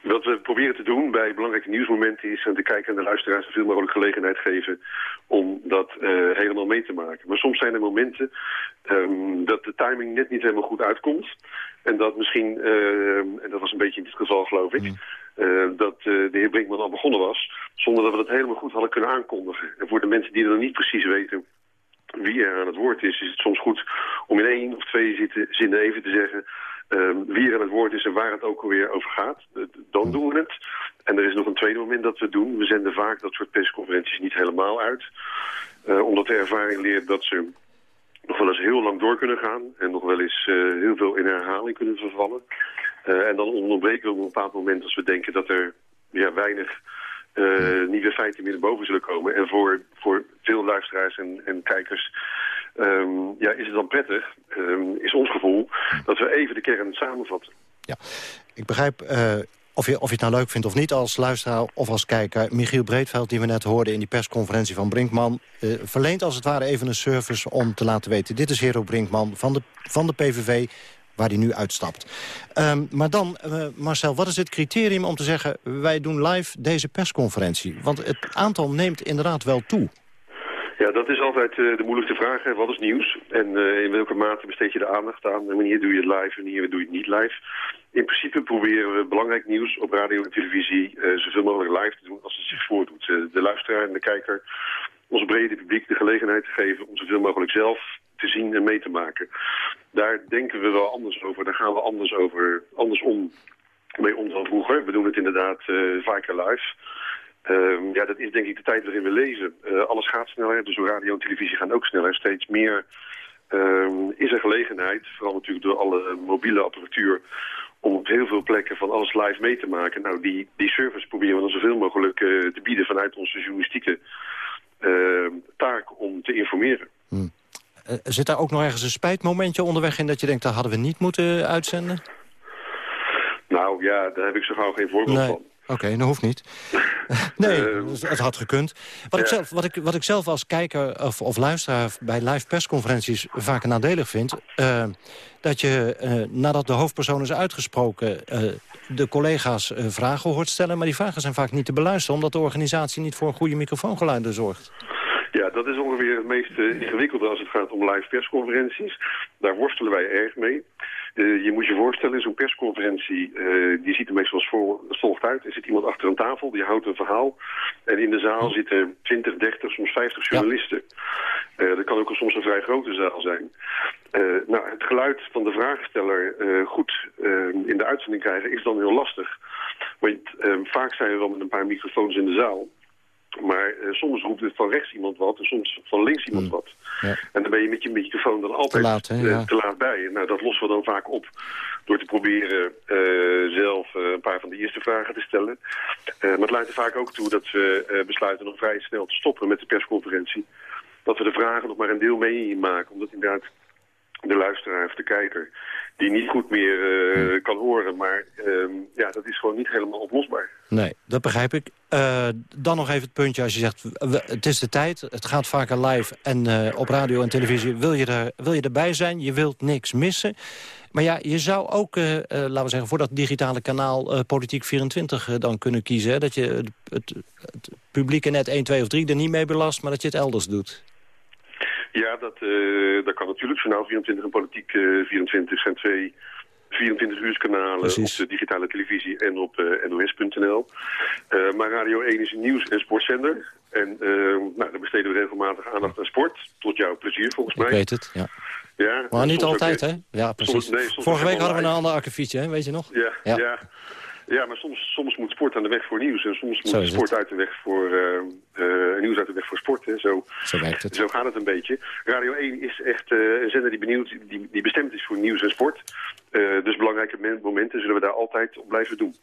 Wat we proberen te doen bij belangrijke nieuwsmomenten is de kijker en de luisteraars zoveel mogelijk gelegenheid geven om dat uh, helemaal mee te maken. Maar soms zijn er momenten um, dat de timing net niet helemaal goed uitkomt. En dat misschien, uh, en dat was een beetje in dit geval geloof ik, uh, dat de heer Brinkman al begonnen was, zonder dat we dat helemaal goed hadden kunnen aankondigen. En voor de mensen die nog niet precies weten wie er aan het woord is, is het soms goed om in één of twee zinnen even te zeggen uh, wie er aan het woord is en waar het ook alweer over gaat. Dan doen we het. En er is nog een tweede moment dat we doen. We zenden vaak dat soort persconferenties niet helemaal uit. Omdat de ervaring leert dat ze nog wel eens heel lang door kunnen gaan. En nog wel eens heel veel in herhaling kunnen vervallen. Uh, en dan onderbreken we op een bepaald moment als we denken dat er ja, weinig uh, nieuwe feiten meer boven zullen komen. En voor, voor veel luisteraars en, en kijkers um, ja, is het dan prettig, um, is ons gevoel, dat we even de kern samenvatten. Ja, ik begrijp... Uh, of je, of je het nou leuk vindt of niet als luisteraar of als kijker... Michiel Breedveld, die we net hoorden in die persconferentie van Brinkman... Verleent als het ware even een service om te laten weten... dit is Hero Brinkman van de, van de PVV waar hij nu uitstapt. Um, maar dan, uh, Marcel, wat is het criterium om te zeggen... wij doen live deze persconferentie? Want het aantal neemt inderdaad wel toe. Ja, dat is altijd uh, de moeilijkste vraag. Hè. Wat is nieuws? En uh, in welke mate besteed je de aandacht aan? En wanneer doe je het live en wanneer doe je het niet live? In principe proberen we belangrijk nieuws op radio en televisie zoveel mogelijk live te doen als het zich voordoet. de luisteraar en de kijker, ons brede publiek de gelegenheid te geven om zoveel mogelijk zelf te zien en mee te maken. Daar denken we wel anders over. Daar gaan we anders over, andersom mee om dan vroeger. We doen het inderdaad vaker live. Uh, ja, dat is denk ik de tijd waarin we leven. Uh, alles gaat sneller, dus radio en televisie gaan ook sneller. Steeds meer uh, is er gelegenheid, vooral natuurlijk door alle mobiele apparatuur... om op heel veel plekken van alles live mee te maken. Nou, die, die service proberen we dan zoveel mogelijk uh, te bieden vanuit onze journalistieke ehm, taak om te informeren. Hmm. zit daar ook nog ergens een spijtmomentje onderweg in dat je denkt... dat hadden we niet moeten uitzenden? Nou ja, daar heb ik zo gauw geen voorbeeld nee. van. Oké, okay, dat hoeft niet. nee, uh, het had gekund. Wat, ja. ik zelf, wat, ik, wat ik zelf als kijker of, of luisteraar bij live persconferenties vaak nadelig vind... Uh, dat je, uh, nadat de hoofdpersoon is uitgesproken... de collega's vragen hoort stellen, maar die vragen zijn vaak niet te beluisteren... omdat de organisatie niet voor een goede microfoongeluiden zorgt. Ja, dat is ongeveer het meest ingewikkelde als het gaat om live persconferenties. Daar worstelen wij erg mee. Uh, je moet je voorstellen, zo'n persconferentie, uh, die ziet er meestal als volgt uit. Er zit iemand achter een tafel, die houdt een verhaal. En in de zaal zitten 20, 30, soms 50 journalisten. Ja. Uh, dat kan ook soms een vrij grote zaal zijn. nou, het geluid van de vraagsteller goed in de uitzending krijgen is dan heel lastig. Want vaak zijn we wel met een paar microfoons in de zaal. Maar uh, soms roept het van rechts iemand wat en soms van links iemand wat. Ja. En dan ben je met je microfoon dan altijd te laat, hè, ja. te laat bij. Nou, dat lossen we dan vaak op door te proberen uh, zelf een paar van de eerste vragen te stellen. maar het leidt er vaak ook toe dat we besluiten nog vrij snel te stoppen met de persconferentie. Dat we de vragen nog maar een deel meemaken. Omdat inderdaad de luisteraar of de kijker die niet goed meer uh, kan horen. Maar uh, ja, dat is gewoon niet helemaal oplosbaar. Nee, dat begrijp ik. Uh, dan nog even het puntje als je zegt, we, het is de tijd, het gaat vaker live... en uh, op radio en televisie wil je, er, wil je erbij zijn, je wilt niks missen. Maar ja, je zou ook, laten we zeggen, voor dat digitale kanaal Politiek 24 dan kunnen kiezen. Hè? Dat je het, het, het publieke net 1, 2 of 3 er niet mee belast, maar dat je het elders doet. Ja, dat, uh, dat kan natuurlijk. Journaal 24 en Politiek uh, 24 zijn twee 24 uurskanalen Precies. op de digitale televisie en op uh, nos.nl. maar Radio 1 is een nieuws- en sportzender. En nou, daar besteden we regelmatig aandacht aan sport. Tot jouw plezier volgens mij. Ik weet het, ja. Ja, Maar niet altijd, hè? Ja, precies. Soms- nee, soms Vorige week hadden we een ander akkefietje, hè? weet je nog? Ja, ja. Ja. Ja. maar soms, soms moet sport aan de weg voor nieuws. En soms moet sport uit de weg voor eh, eh, nieuws uit de weg voor sport. Hè. Zo, Zo werkt het. zo gaat het een beetje. Radio 1 is echt eh, een zender die, benieuwd, die, die bestemd is voor nieuws en sport. Dus belangrijke men- momenten zullen we daar altijd op blijven doen.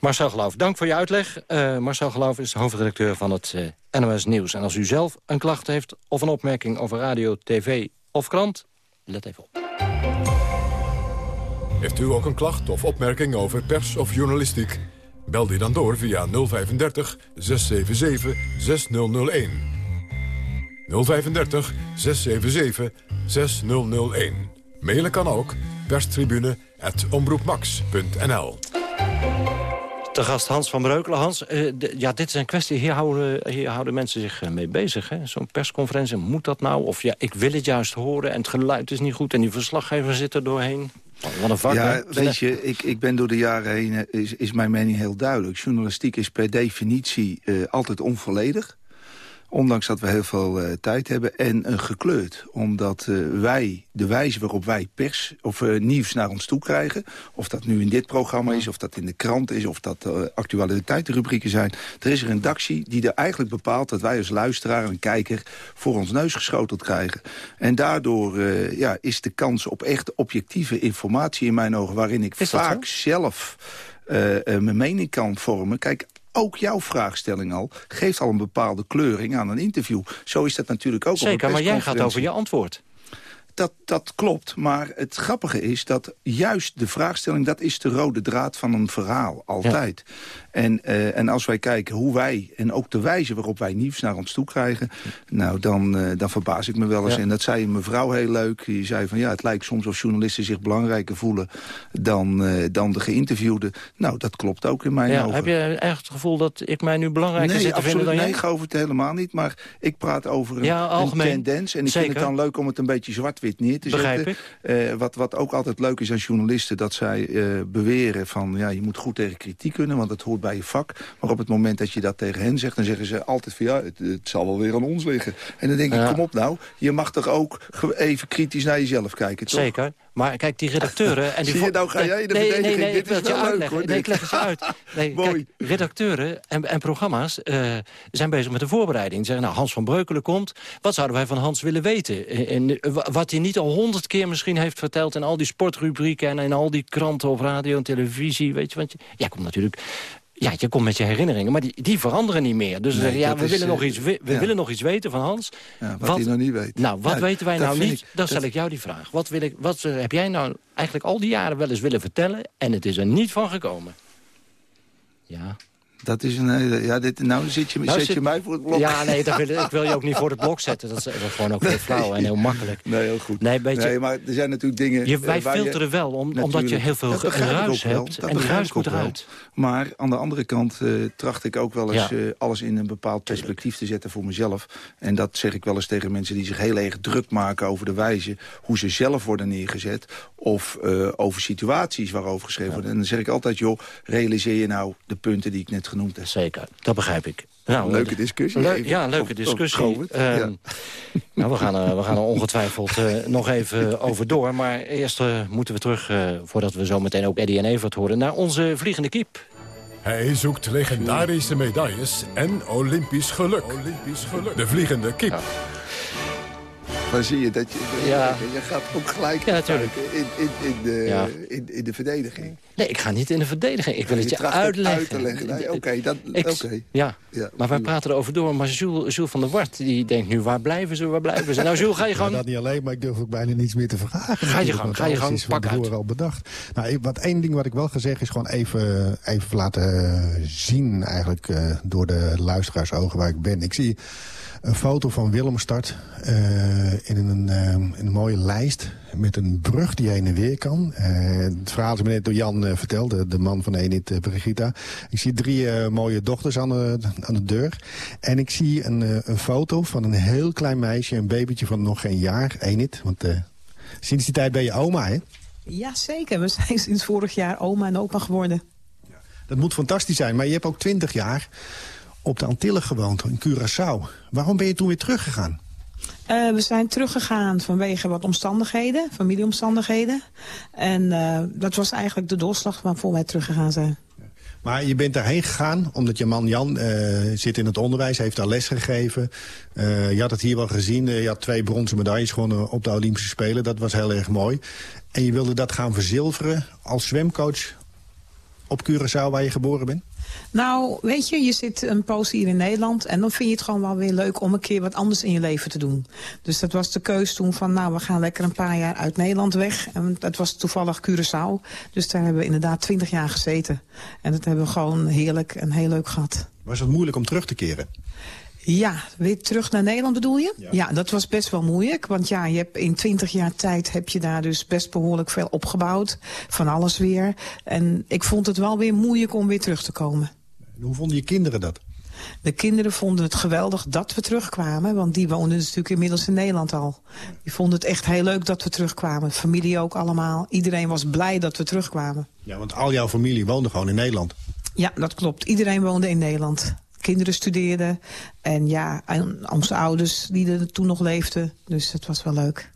Marcel Geloof, dank voor je uitleg. Marcel Geloof is hoofdredacteur van het eh, NOS Nieuws. En als u zelf een klacht heeft of een opmerking over radio, tv of krant... let even op. Heeft u ook een klacht of opmerking over pers of journalistiek? Bel die dan door via 035 677 6001. 035 677 6001. Mailen kan ook perstribune.omroepmax.nl Te gast Hans van Breukelen. Hans, eh, de- ja, dit is een kwestie, hier houden, hier houden mensen zich eh, mee bezig. Zo'n persconferentie, moet dat nou? Of ja, ik wil het juist horen en het geluid is niet goed... en die verslaggever zit er doorheen. Wat een vak, ja, hè? weet je, ik, ik ben door de jaren heen, eh, is, is mijn mening heel duidelijk. Journalistiek is per definitie eh, altijd onvolledig. Ondanks dat we heel veel eh, tijd hebben. En gekleurd. Omdat eh, wij, de wijze waarop wij pers of eh, nieuws naar ons toe krijgen... of dat nu in dit programma is, of dat in de krant is... of dat actualiteitenrubrieken zijn. Er is een redactie die er eigenlijk bepaalt... dat wij als luisteraar en kijker voor ons neus geschoteld krijgen. En daardoor ja, is de kans op echt objectieve informatie in mijn ogen... waarin ik vaak zelf uh, uh, mijn mening kan vormen. Kijk, ook jouw vraagstelling al geeft al een bepaalde kleuring aan een interview. Zo is dat natuurlijk ook Zeker, maar jij gaat over je antwoord. Dat, dat klopt, maar het grappige is dat juist de vraagstelling... dat is de rode draad van een verhaal, altijd. Ja. En, uh, en als wij kijken hoe wij, en ook de wijze waarop wij nieuws naar ons toe krijgen... nou, dan, uh, dan verbaas ik me wel eens. Ja. En dat zei een mevrouw heel leuk. Die zei van, ja, het lijkt soms of journalisten zich belangrijker voelen... dan, uh, dan de geïnterviewden. Nou, dat klopt ook in mijn ja, ogen. Heb je echt het gevoel dat ik mij nu belangrijker nee, zit te vinden dan nee, jij? Nee, geloof het helemaal niet. Maar ik praat over een, ja, een tendens. En ik Zeker. vind het dan leuk om het een beetje zwart-wit neer te Begrijp zetten. Uh, wat, wat ook altijd leuk is aan journalisten... dat zij uh, beweren van, ja, je moet goed tegen kritiek kunnen... want dat hoort bij je vak. Maar op het moment dat je dat tegen hen zegt... dan zeggen ze altijd van, ja, het, het zal wel weer aan ons liggen. En dan denk ik, kom op nou, je mag toch ook even kritisch naar jezelf kijken, toch? Zeker. Maar kijk, die redacteuren... En die Zie je, nou ga jij de nee. Nee, nee, dit ik wil is het je wel leuk, uitleggen. hoor. Nee, ik leg het je uit. Nee, Mooi. Kijk, redacteuren en, en programma's uh, zijn bezig met de voorbereiding. Zeggen, nou, Hans van Breukelen komt. Wat zouden wij van Hans willen weten? En, en, wat hij niet al honderd keer misschien heeft verteld... in al die sportrubrieken en in al die kranten op radio en televisie. Weet je, want je, jij komt natuurlijk... Ja, je komt met je herinneringen, maar die, die veranderen niet meer. Dus Nee, zeggen, ja, we, is, willen eh, nog iets, we, ja. willen nog iets weten van Hans. Ja, wat, hij nog niet weet. Nou, wat weten wij nou niet? ik- Dan stel dat- ik jou die vraag. Wat, wil ik, wat eh, heb jij nou eigenlijk al die jaren wel eens willen vertellen... en het is er niet van gekomen? Ja. Dat is een. Ja, dit, nou zit je, Nou zet zit- je mij voor het blok. Ja, nee, dat wil, ik wil je ook niet voor het blok zetten. Dat is, dat is gewoon ook heel flauw en heel makkelijk. Nee, heel goed. Nee, weet je- nee, maar er zijn natuurlijk dingen... Je, eh, wij je- filteren wel, om, omdat je heel veel ruis hebt. Dat En ruis moet eruit. Maar aan de andere kant eh, tracht ik ook wel eens Ja. eh, alles in een bepaald perspectief te zetten voor mezelf. En dat zeg ik wel eens tegen mensen die zich heel erg druk maken over de wijze hoe ze zelf worden neergezet. Of over situaties waarover geschreven wordt. En dan zeg ik altijd, joh, realiseer je nou de punten die ik net genoemd. Zeker, dat begrijp ik. Nou, leuke discussie. Ja, leuke discussie. Ehm, Ja. nou, we, gaan er, we gaan er ongetwijfeld eh, nog even over door. Maar eerst eh, moeten we terug, eh, voordat we zo meteen ook Eddie en Evert horen... naar onze vliegende kiep. Hij zoekt legendarische medailles en Olympisch geluk. Olympisch geluk. De vliegende kip. Maar zie je dat je... Ja. Je gaat ook gelijk Ja, natuurlijk. in, in, in, de, Ja. in, in de verdediging. Nee, ik ga niet in de verdediging. Ik wil het je uitleggen. uit. Nee, Oké, dat- oké. Ja, Ja, maar wij praten erover door. Maar Jules, Jules van der Wart, die denkt nu, waar blijven ze, waar blijven ze? Nou, Jules, ga je Nou, gang. dat niet alleen, maar ik durf ook bijna niets meer te vragen. Ga je gang, ga je gang, pak uit. al bedacht. Nou, ik- wat één ding wat ik wel ga zeggen is gewoon even, even laten zien eigenlijk eh, door de luisteraarsogen waar ik ben. Ik zie een foto van Willemstad eh, in, een, eh, in een mooie lijst met een brug die heen en weer kan. Eh, het verhaal is me net door Jan verteld, de, de man van Enid, Brigitta. Ik zie drie mooie dochters aan de, aan de deur. En ik zie een, een foto van een heel klein meisje, een babytje van nog geen jaar, Enid. Want sinds die tijd ben je oma, hè? Jazeker, we zijn sinds vorig jaar oma en opa geworden. Dat moet fantastisch zijn, maar je hebt ook twintig jaar op de Antillen gewoond, in Curaçao. Waarom ben je toen weer teruggegaan? Uh, we zijn teruggegaan vanwege wat omstandigheden, familieomstandigheden. En uh, dat was eigenlijk de doorslag waarvoor wij teruggegaan zijn. Maar je bent daarheen gegaan omdat je man Jan uh, zit in het onderwijs, heeft daar les gegeven. Je had het hier wel gezien, je had twee bronzen medailles gewonnen op de Olympische Spelen. Dat was heel erg mooi. En je wilde dat gaan verzilveren als zwemcoach op Curaçao waar je geboren bent? Nou, weet je, je zit een poos hier in Nederland... en dan vind je het gewoon wel weer leuk om een keer wat anders in je leven te doen. Dus dat was de keus toen van, nou, we gaan lekker een paar jaar uit Nederland weg. En dat was toevallig Curaçao. Dus daar hebben we inderdaad twintig jaar gezeten. En dat hebben we gewoon heerlijk en heel leuk gehad. Was het moeilijk om terug te keren? Ja, weer terug naar Nederland bedoel je? Ja. ja. dat was best wel moeilijk. Want ja, je hebt in twintig jaar tijd heb je daar dus best behoorlijk veel opgebouwd. Van alles weer. En ik vond het wel weer moeilijk om weer terug te komen. En hoe vonden je kinderen dat? De kinderen vonden het geweldig dat we terugkwamen. Want die woonden dus natuurlijk inmiddels in Nederland al. Die vonden het echt heel leuk dat we terugkwamen. Familie ook allemaal. Iedereen was blij dat we terugkwamen. Ja, want al jouw familie woonde gewoon in Nederland. Ja, dat klopt. Iedereen woonde in Nederland kinderen studeerden. En ja, en onze ouders die er toen nog leefden. Dus het was wel leuk.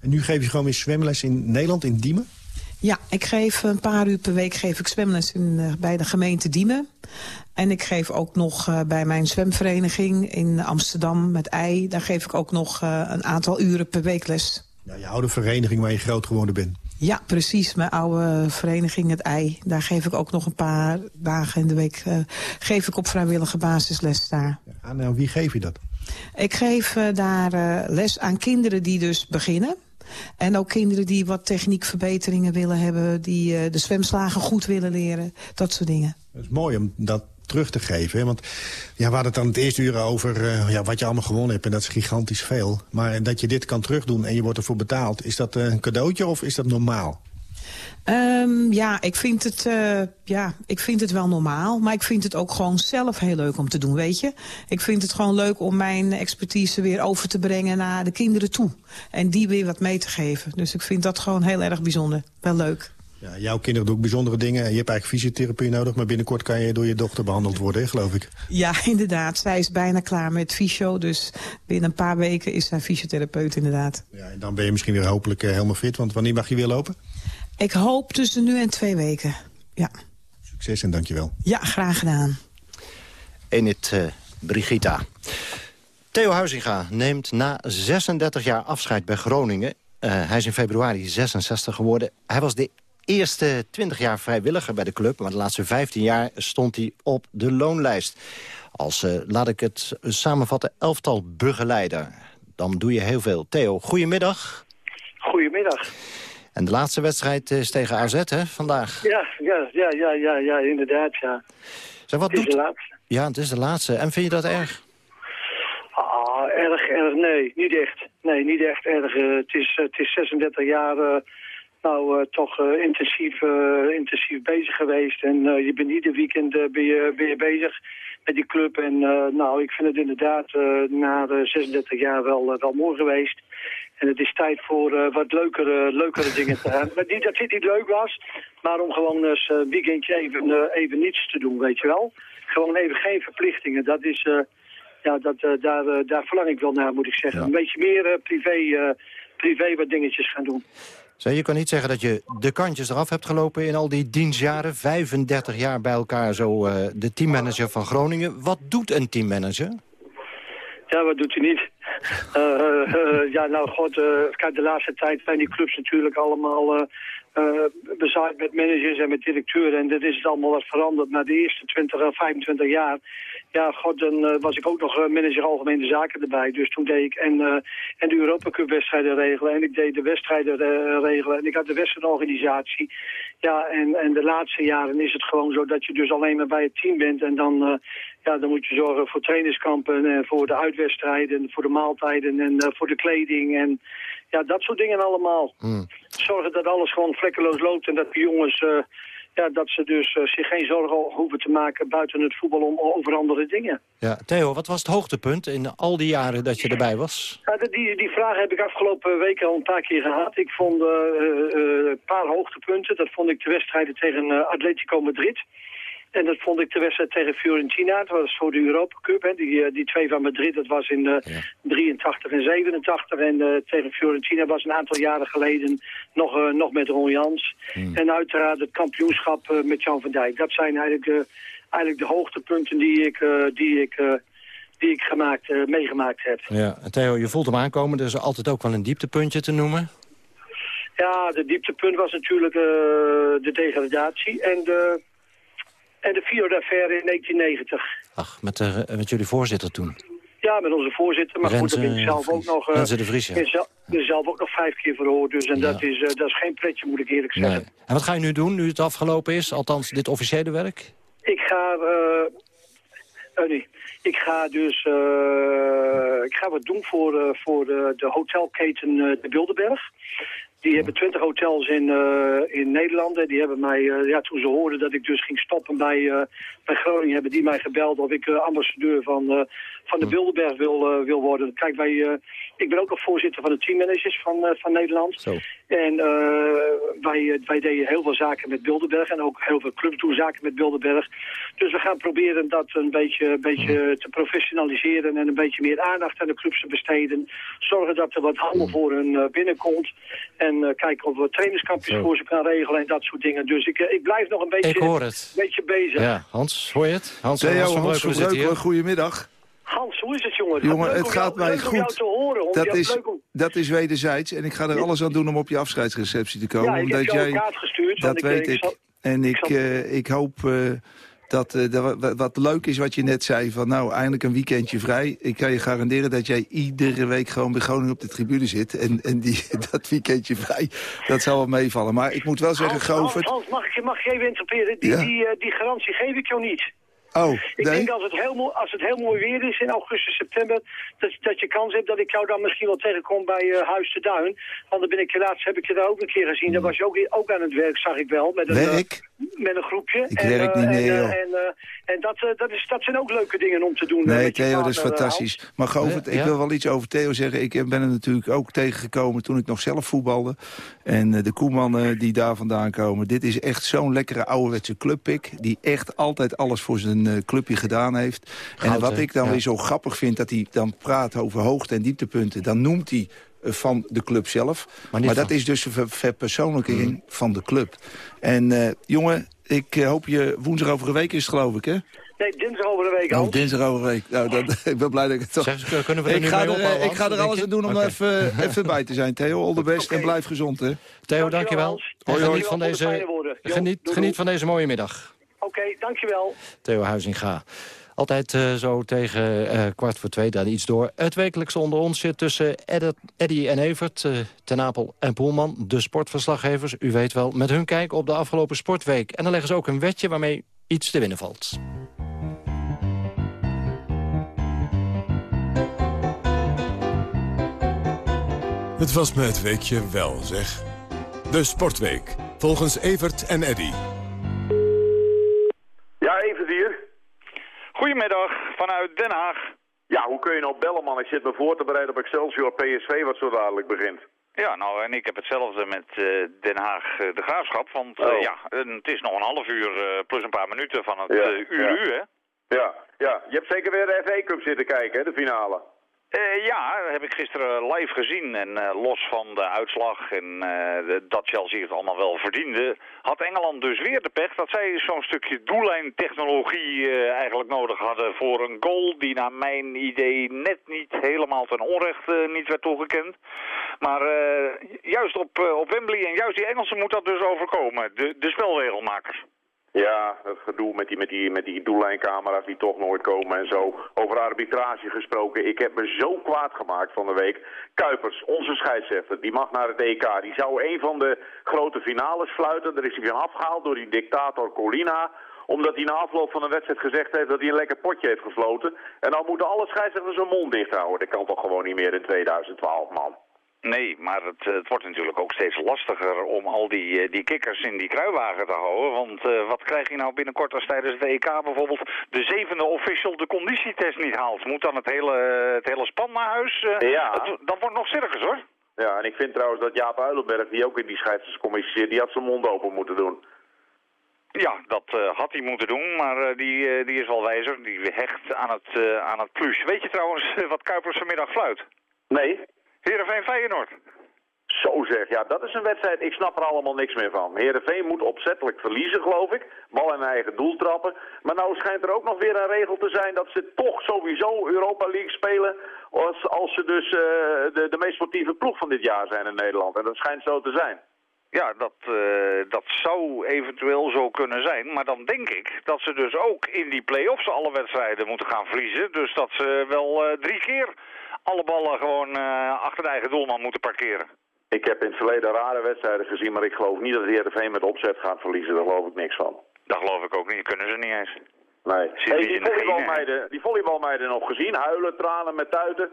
En nu geef je gewoon weer zwemles in Nederland, in Diemen? Ja, ik geef een paar uur per week geef ik zwemles in, uh, bij de gemeente Diemen. En ik geef ook nog uh, bij mijn zwemvereniging in Amsterdam met IJ... daar geef ik ook nog uh, een aantal uren per week les. Ja, je oude vereniging waar je groot geworden bent. Ja, precies. Mijn oude vereniging, het IJ. Daar geef ik ook nog een paar dagen in de week... Uh, geef ik op vrijwillige basisles daar. Ja, aan nou, wie geef je dat? Ik geef uh, daar uh, les aan kinderen die dus beginnen. En ook kinderen die wat techniekverbeteringen willen hebben... die de zwemslagen goed willen leren. Dat soort dingen. Dat is mooi om dat terug te geven. Want ja, we hadden het dan het eerste uur over uh, ja, wat je allemaal gewonnen hebt. En dat is gigantisch veel. Maar dat je dit kan terugdoen en je wordt ervoor betaald. Is dat een cadeautje of is dat normaal? Um, ja, ik vind, het, uh, ja, ik vind het wel normaal. Maar ik vind het ook gewoon zelf heel leuk om te doen, weet je. Ik vind het gewoon leuk om mijn expertise weer over te brengen naar de kinderen toe. En die weer wat mee te geven. Dus ik vind dat gewoon heel erg bijzonder. Wel leuk. Ja, jouw kinderen doen ook bijzondere dingen. Je hebt eigenlijk fysiotherapie nodig, maar binnenkort kan je door je dochter behandeld worden, geloof ik. Ja, inderdaad. Zij is bijna klaar met fysio, dus binnen een paar weken is zij fysiotherapeut inderdaad. Ja, en dan ben je misschien weer hopelijk uh, helemaal fit, want wanneer mag je weer lopen? Ik hoop tussen nu en twee weken, ja. Succes en dankjewel. Ja, graag gedaan. Enid uh, Brigitta. Theo Huizinga neemt na 36 jaar afscheid bij Groningen. Uh, hij is in februari 66 geworden. Hij was de eerste 20 jaar vrijwilliger bij de club... maar de laatste 15 jaar stond hij op de loonlijst. Als, uh, laat ik het samenvatten, elftal begeleider. Dan doe je heel veel. Theo, goedemiddag. Goedemiddag. En de laatste wedstrijd is tegen AZ, hè, vandaag? Ja, ja, ja, ja, ja, ja inderdaad, ja. Zeg, wat het is doet... de laatste. Ja, het is de laatste. En vind je dat erg? Ah, erg, erg, nee, niet echt. Nee, niet echt erg. Uh, het, is, uh, het is 36 jaar... Nou, uh, toch uh, intensief, uh, intensief bezig geweest. En je bent ieder weekend ben je, ben je bezig met die club. En nou, ik vind het inderdaad na 36 jaar wel, wel mooi geweest. En het is tijd voor wat leukere, leukere dingen te hebben. Niet dat dit niet leuk was, maar om gewoon eens een weekendje even, even niets te doen, weet je wel. Gewoon even geen verplichtingen. Dat is, ja, dat, daar, daar verlang ik wel naar, moet ik zeggen. Ja. Een beetje meer privé, privé wat dingetjes gaan doen. Zo, je kan niet zeggen dat je de kantjes eraf hebt gelopen in al die dienstjaren. 35 jaar bij elkaar zo uh, de teammanager van Groningen. Wat doet een teammanager? Ja, wat doet hij niet? Uh, uh, ja, nou god, kijk, de laatste tijd zijn die clubs natuurlijk allemaal bezaaid met managers en met directeuren. En dat is het allemaal wat veranderd. Na de eerste 20 of 25 jaar ja, god, dan uh, was ik ook nog uh, manager algemene zaken erbij. Dus toen deed ik en, uh, en de Europa Cup wedstrijden regelen. En ik deed de wedstrijden regelen. En ik had de wedstrijdorganisatie. Ja, en, en de laatste jaren is het gewoon zo dat je dus alleen maar bij het team bent. En dan, ja, dan moet je zorgen voor trainingskampen en voor de uitwedstrijden. Voor de maaltijden en voor de kleding. En ja, dat soort dingen allemaal. Hmm. Zorgen dat alles gewoon vlekkeloos loopt en dat de jongens ja, dat ze dus uh, zich geen zorgen hoeven te maken buiten het voetbal om over andere dingen. Ja, Theo, wat was het hoogtepunt in al die jaren dat je erbij was? Ja, die, die vraag heb ik afgelopen weken al een paar keer gehad. Ik vond uh, een paar hoogtepunten. Dat vond ik de wedstrijden tegen Atletico Madrid. En dat vond ik de wedstrijd tegen Fiorentina. Dat was voor de Europa Cup. Hè. Die, eh, die twee van Madrid, dat was in uh, 83 en 87. En uh, tegen Fiorentina was een aantal jaren geleden nog, uh, nog met Ron Jans. Hmm. En uiteraard het kampioenschap met Jan van Dijk. Dat zijn eigenlijk, eigenlijk de hoogtepunten die ik, die ik, die ik gemaakt, meegemaakt heb. Ja, en Theo, je voelt hem aankomen. Er is altijd ook wel een dieptepuntje te noemen. Ja, de dieptepunt was natuurlijk de degradatie en de en de Fiat-affaire in 1990. Ach, met, de, eh, met jullie voorzitter toen? Ja, met onze voorzitter. Maar goed, ben ik zelf ook nog... Uh, de Vries, ja. ben zelf ook nog vijf keer verhoord. Dus en dat, is, uh, dat is geen pretje, moet ik eerlijk zeggen. Nee. En wat ga je nu doen, nu het afgelopen is? Althans, dit officiële werk? Ik ga... Uh, nee. Ik ga dus ik ga wat doen voor, voor de, de hotelketen de Bilderberg. Die hebben twintig hotels in, uh, in Nederland. Die hebben mij, uh, ja, toen ze hoorden dat ik dus ging stoppen bij, uh, bij Groningen, hebben die mij gebeld of ik ambassadeur van, van de Bilderberg wil, wil worden. Kijk, wij, ik ben ook al voorzitter van de teammanagers van, van Nederland. Zo. En wij, wij deden heel veel zaken met Bilderberg en ook heel veel clubtoezaken met Bilderberg. Dus we gaan proberen dat een beetje, een beetje te professionaliseren en een beetje meer aandacht aan de clubs te besteden. Zorgen dat er wat handel voor hun binnenkomt. En uh, kijken of we trainingskampjes voor ze kan regelen en dat soort dingen. Dus ik, uh, ik blijf nog een beetje, ik hoor het. beetje bezig. Ja, Hans, hoor je het? Hans, Theo, Hans van Hans Breukelen, goedemiddag. Hans, hoe is het jongen? Jongen, het gaat mij goed. Horen, dat, is, om... dat is wederzijds. En ik ga er alles aan doen om op je afscheidsreceptie te komen. Ja, ik omdat heb jij, kaart gestuurd. Dat weet ik. ik. Zal... En ik, uh, ik hoop dat, uh, dat, wat leuk is wat je net zei, van nou, eindelijk een weekendje vrij. Ik kan je garanderen dat jij iedere week gewoon bij Groningen op de tribune zit. En, en die, dat weekendje vrij, dat zal wel meevallen. Maar ik moet wel zeggen, Govert... Hans, mag, ik, mag je even interpreteren? Die, ja? die, die garantie geef ik jou niet. Oh, ik denk als het, heel mooi, als het heel mooi weer is in augustus, september, dat, dat je kans hebt dat ik jou dan misschien wel tegenkom bij uh, Huis te Duin. Want dan ben ik laatst heb ik je daar ook een keer gezien. Daar was je ook, ook aan het werk, zag ik wel. Met een, werk? Met een groepje. Ik en, werk niet, uh, nee, en, en, en dat, dat, is, dat zijn ook leuke dingen om te doen. Nee, Theo, dat is fantastisch. Maar Govert, ik wil wel iets over Theo zeggen. Ik ben er natuurlijk ook tegengekomen toen ik nog zelf voetbalde. En de Koemannen die daar vandaan komen. Dit is echt zo'n lekkere ouderwetse clubpik. Die echt altijd alles voor zijn clubje gedaan heeft. Goud, en wat ik dan ja. weer zo grappig vind, dat hij dan praat over hoogte- en dieptepunten. Dan noemt hij van de club zelf. Maar, maar dat is dus een ver verpersoonlijking mm. van de club. En uh, jongen, ik uh, hoop je woensdag over een week is geloof ik, hè? Nee, dinsdag over een week al. Oh, dinsdag over een week. Nou, dan, ik ben blij dat ik het toch... Zeg, kunnen we er ik, ga er, ik ga er alles aan doen om okay. er even, even bij te zijn. Theo, all the best okay. en blijf gezond, hè? Theo, dankjewel. dankjewel. Hoi, geniet, van deze, geniet, geniet van deze mooie middag. Oké, okay, dankjewel. Theo Huizinga. Altijd uh, zo tegen uh, kwart voor twee, dan iets door. Het wekelijkse onder ons zit tussen Eddy en Evert, uh, Ten Apel en Poelman. De sportverslaggevers, u weet wel, met hun kijk op de afgelopen sportweek. En dan leggen ze ook een wetje waarmee iets te winnen valt. Het was me het weekje wel, zeg. De Sportweek, volgens Evert en Eddy. Ja, Evert hier. Goedemiddag, vanuit Den Haag. Ja, hoe kun je nou bellen, man? Ik zit me voor te bereiden op Excelsior PSV, wat zo dadelijk begint. Ja, nou, en ik heb hetzelfde met uh, Den Haag uh, de Graafschap. Want uh, oh. ja, het is nog een half uur plus een paar minuten van het ja, uur ja. hè? Ja, ja. Je hebt zeker weer de FA Cup zitten kijken, hè, de finale. Uh, ja, heb ik gisteren live gezien. En uh, los van de uitslag en uh, dat Chelsea het allemaal wel verdiende... had Engeland dus weer de pech dat zij zo'n stukje doellijntechnologie eigenlijk nodig hadden... voor een goal die naar mijn idee net niet helemaal ten onrechte niet werd toegekend. Maar juist op, op Wembley en juist die Engelsen moet dat dus overkomen. De, de spelregelmakers. Ja, dat gedoe met die, met, die, met die doellijncamera's die toch nooit komen en zo. Over arbitrage gesproken. Ik heb me zo kwaad gemaakt van de week. Kuipers, onze scheidsrechter, die mag naar het EK. Die zou een van de grote finales fluiten. Daar is hij van afgehaald door die dictator Colina omdat hij na afloop van een wedstrijd gezegd heeft dat hij een lekker potje heeft gefloten. En dan moeten alle scheidsrechters hun mond dicht houden. Dat kan toch gewoon niet meer in 2012, man. Nee, maar het, het, wordt natuurlijk ook steeds lastiger om al die, die kikkers in die kruiwagen te houden. Want uh, wat krijg je nou binnenkort als tijdens het EK bijvoorbeeld de zevende official de conditietest niet haalt? Moet dan het hele, het hele span naar huis? Uh, ja. Dat wordt nog circus hoor. Ja, en ik vind trouwens dat Jaap Uilenberg, die ook in die scheidsrechtscommissie zit, die had zijn mond open moeten doen. Ja, dat uh, had hij moeten doen, maar uh, die, uh, die is wel wijzer. Die hecht aan het, aan het plus. Weet je trouwens wat Kuipers vanmiddag fluit? Nee. Heerenveen Feyenoord. Zo zeg, ja, dat is een wedstrijd. Ik snap er allemaal niks meer van. Heerenveen moet opzettelijk verliezen, geloof ik. Bal in eigen doel trappen. Maar nou schijnt er ook nog weer een regel te zijn dat ze toch sowieso Europa League spelen... als, als ze dus de, de meest sportieve ploeg van dit jaar zijn in Nederland. En dat schijnt zo te zijn. Ja, dat, uh, dat zou eventueel zo kunnen zijn. Maar dan denk ik dat ze dus ook in die play-offs alle wedstrijden moeten gaan verliezen. Dus dat ze wel uh, drie keer alle ballen gewoon uh, achter de eigen doelman moeten parkeren. Ik heb in het verleden rare wedstrijden gezien, maar ik geloof niet dat de Heerenveen met opzet gaat verliezen. Daar geloof ik niks van. Dat geloof ik ook niet. Kunnen ze niet eens. Nee. Hey, die, volleybalmeiden, die volleybalmeiden nog gezien? Huilen, tranen met tuiten?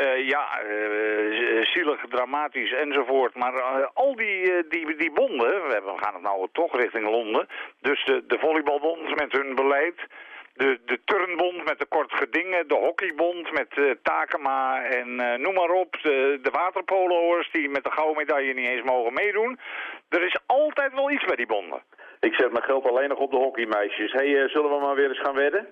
Uh, ja, uh, zielig, dramatisch enzovoort. Maar uh, al die, die, die bonden, we, hebben, we gaan het nou toch richting Londen. Dus de, de volleybalbond met hun beleid, de, de turnbond met de kort gedingen, de hockeybond met Takema en noem maar op. De, de waterpolo'ers die met de gouden medaille niet eens mogen meedoen. Er is altijd wel iets bij die bonden. Ik zet mijn geld alleen nog op de hockeymeisjes. hey, zullen we maar weer eens gaan wedden?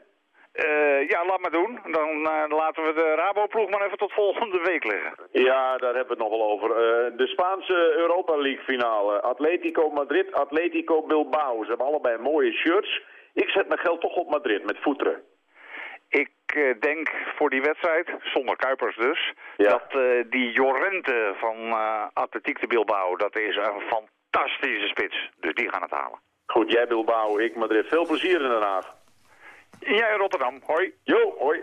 Uh, ja, laat maar doen. Dan uh, laten we de Rabo-ploeg maar even tot volgende week liggen. Ja, daar hebben we het nog wel over. Uh, de Spaanse Europa League finale. Atletico Madrid, Atletico Bilbao. Ze hebben allebei mooie shirts. Ik zet mijn geld toch op Madrid, met voeteren. Ik denk voor die wedstrijd, zonder Kuipers dus, ja. dat die Jorente van Atletiek de Bilbao, dat is een fantastische spits. Dus die gaan het halen. Goed, jij Bilbao, ik Madrid. Veel plezier in Den Haag. Jij in Rotterdam. Hoi. Jo, hoi.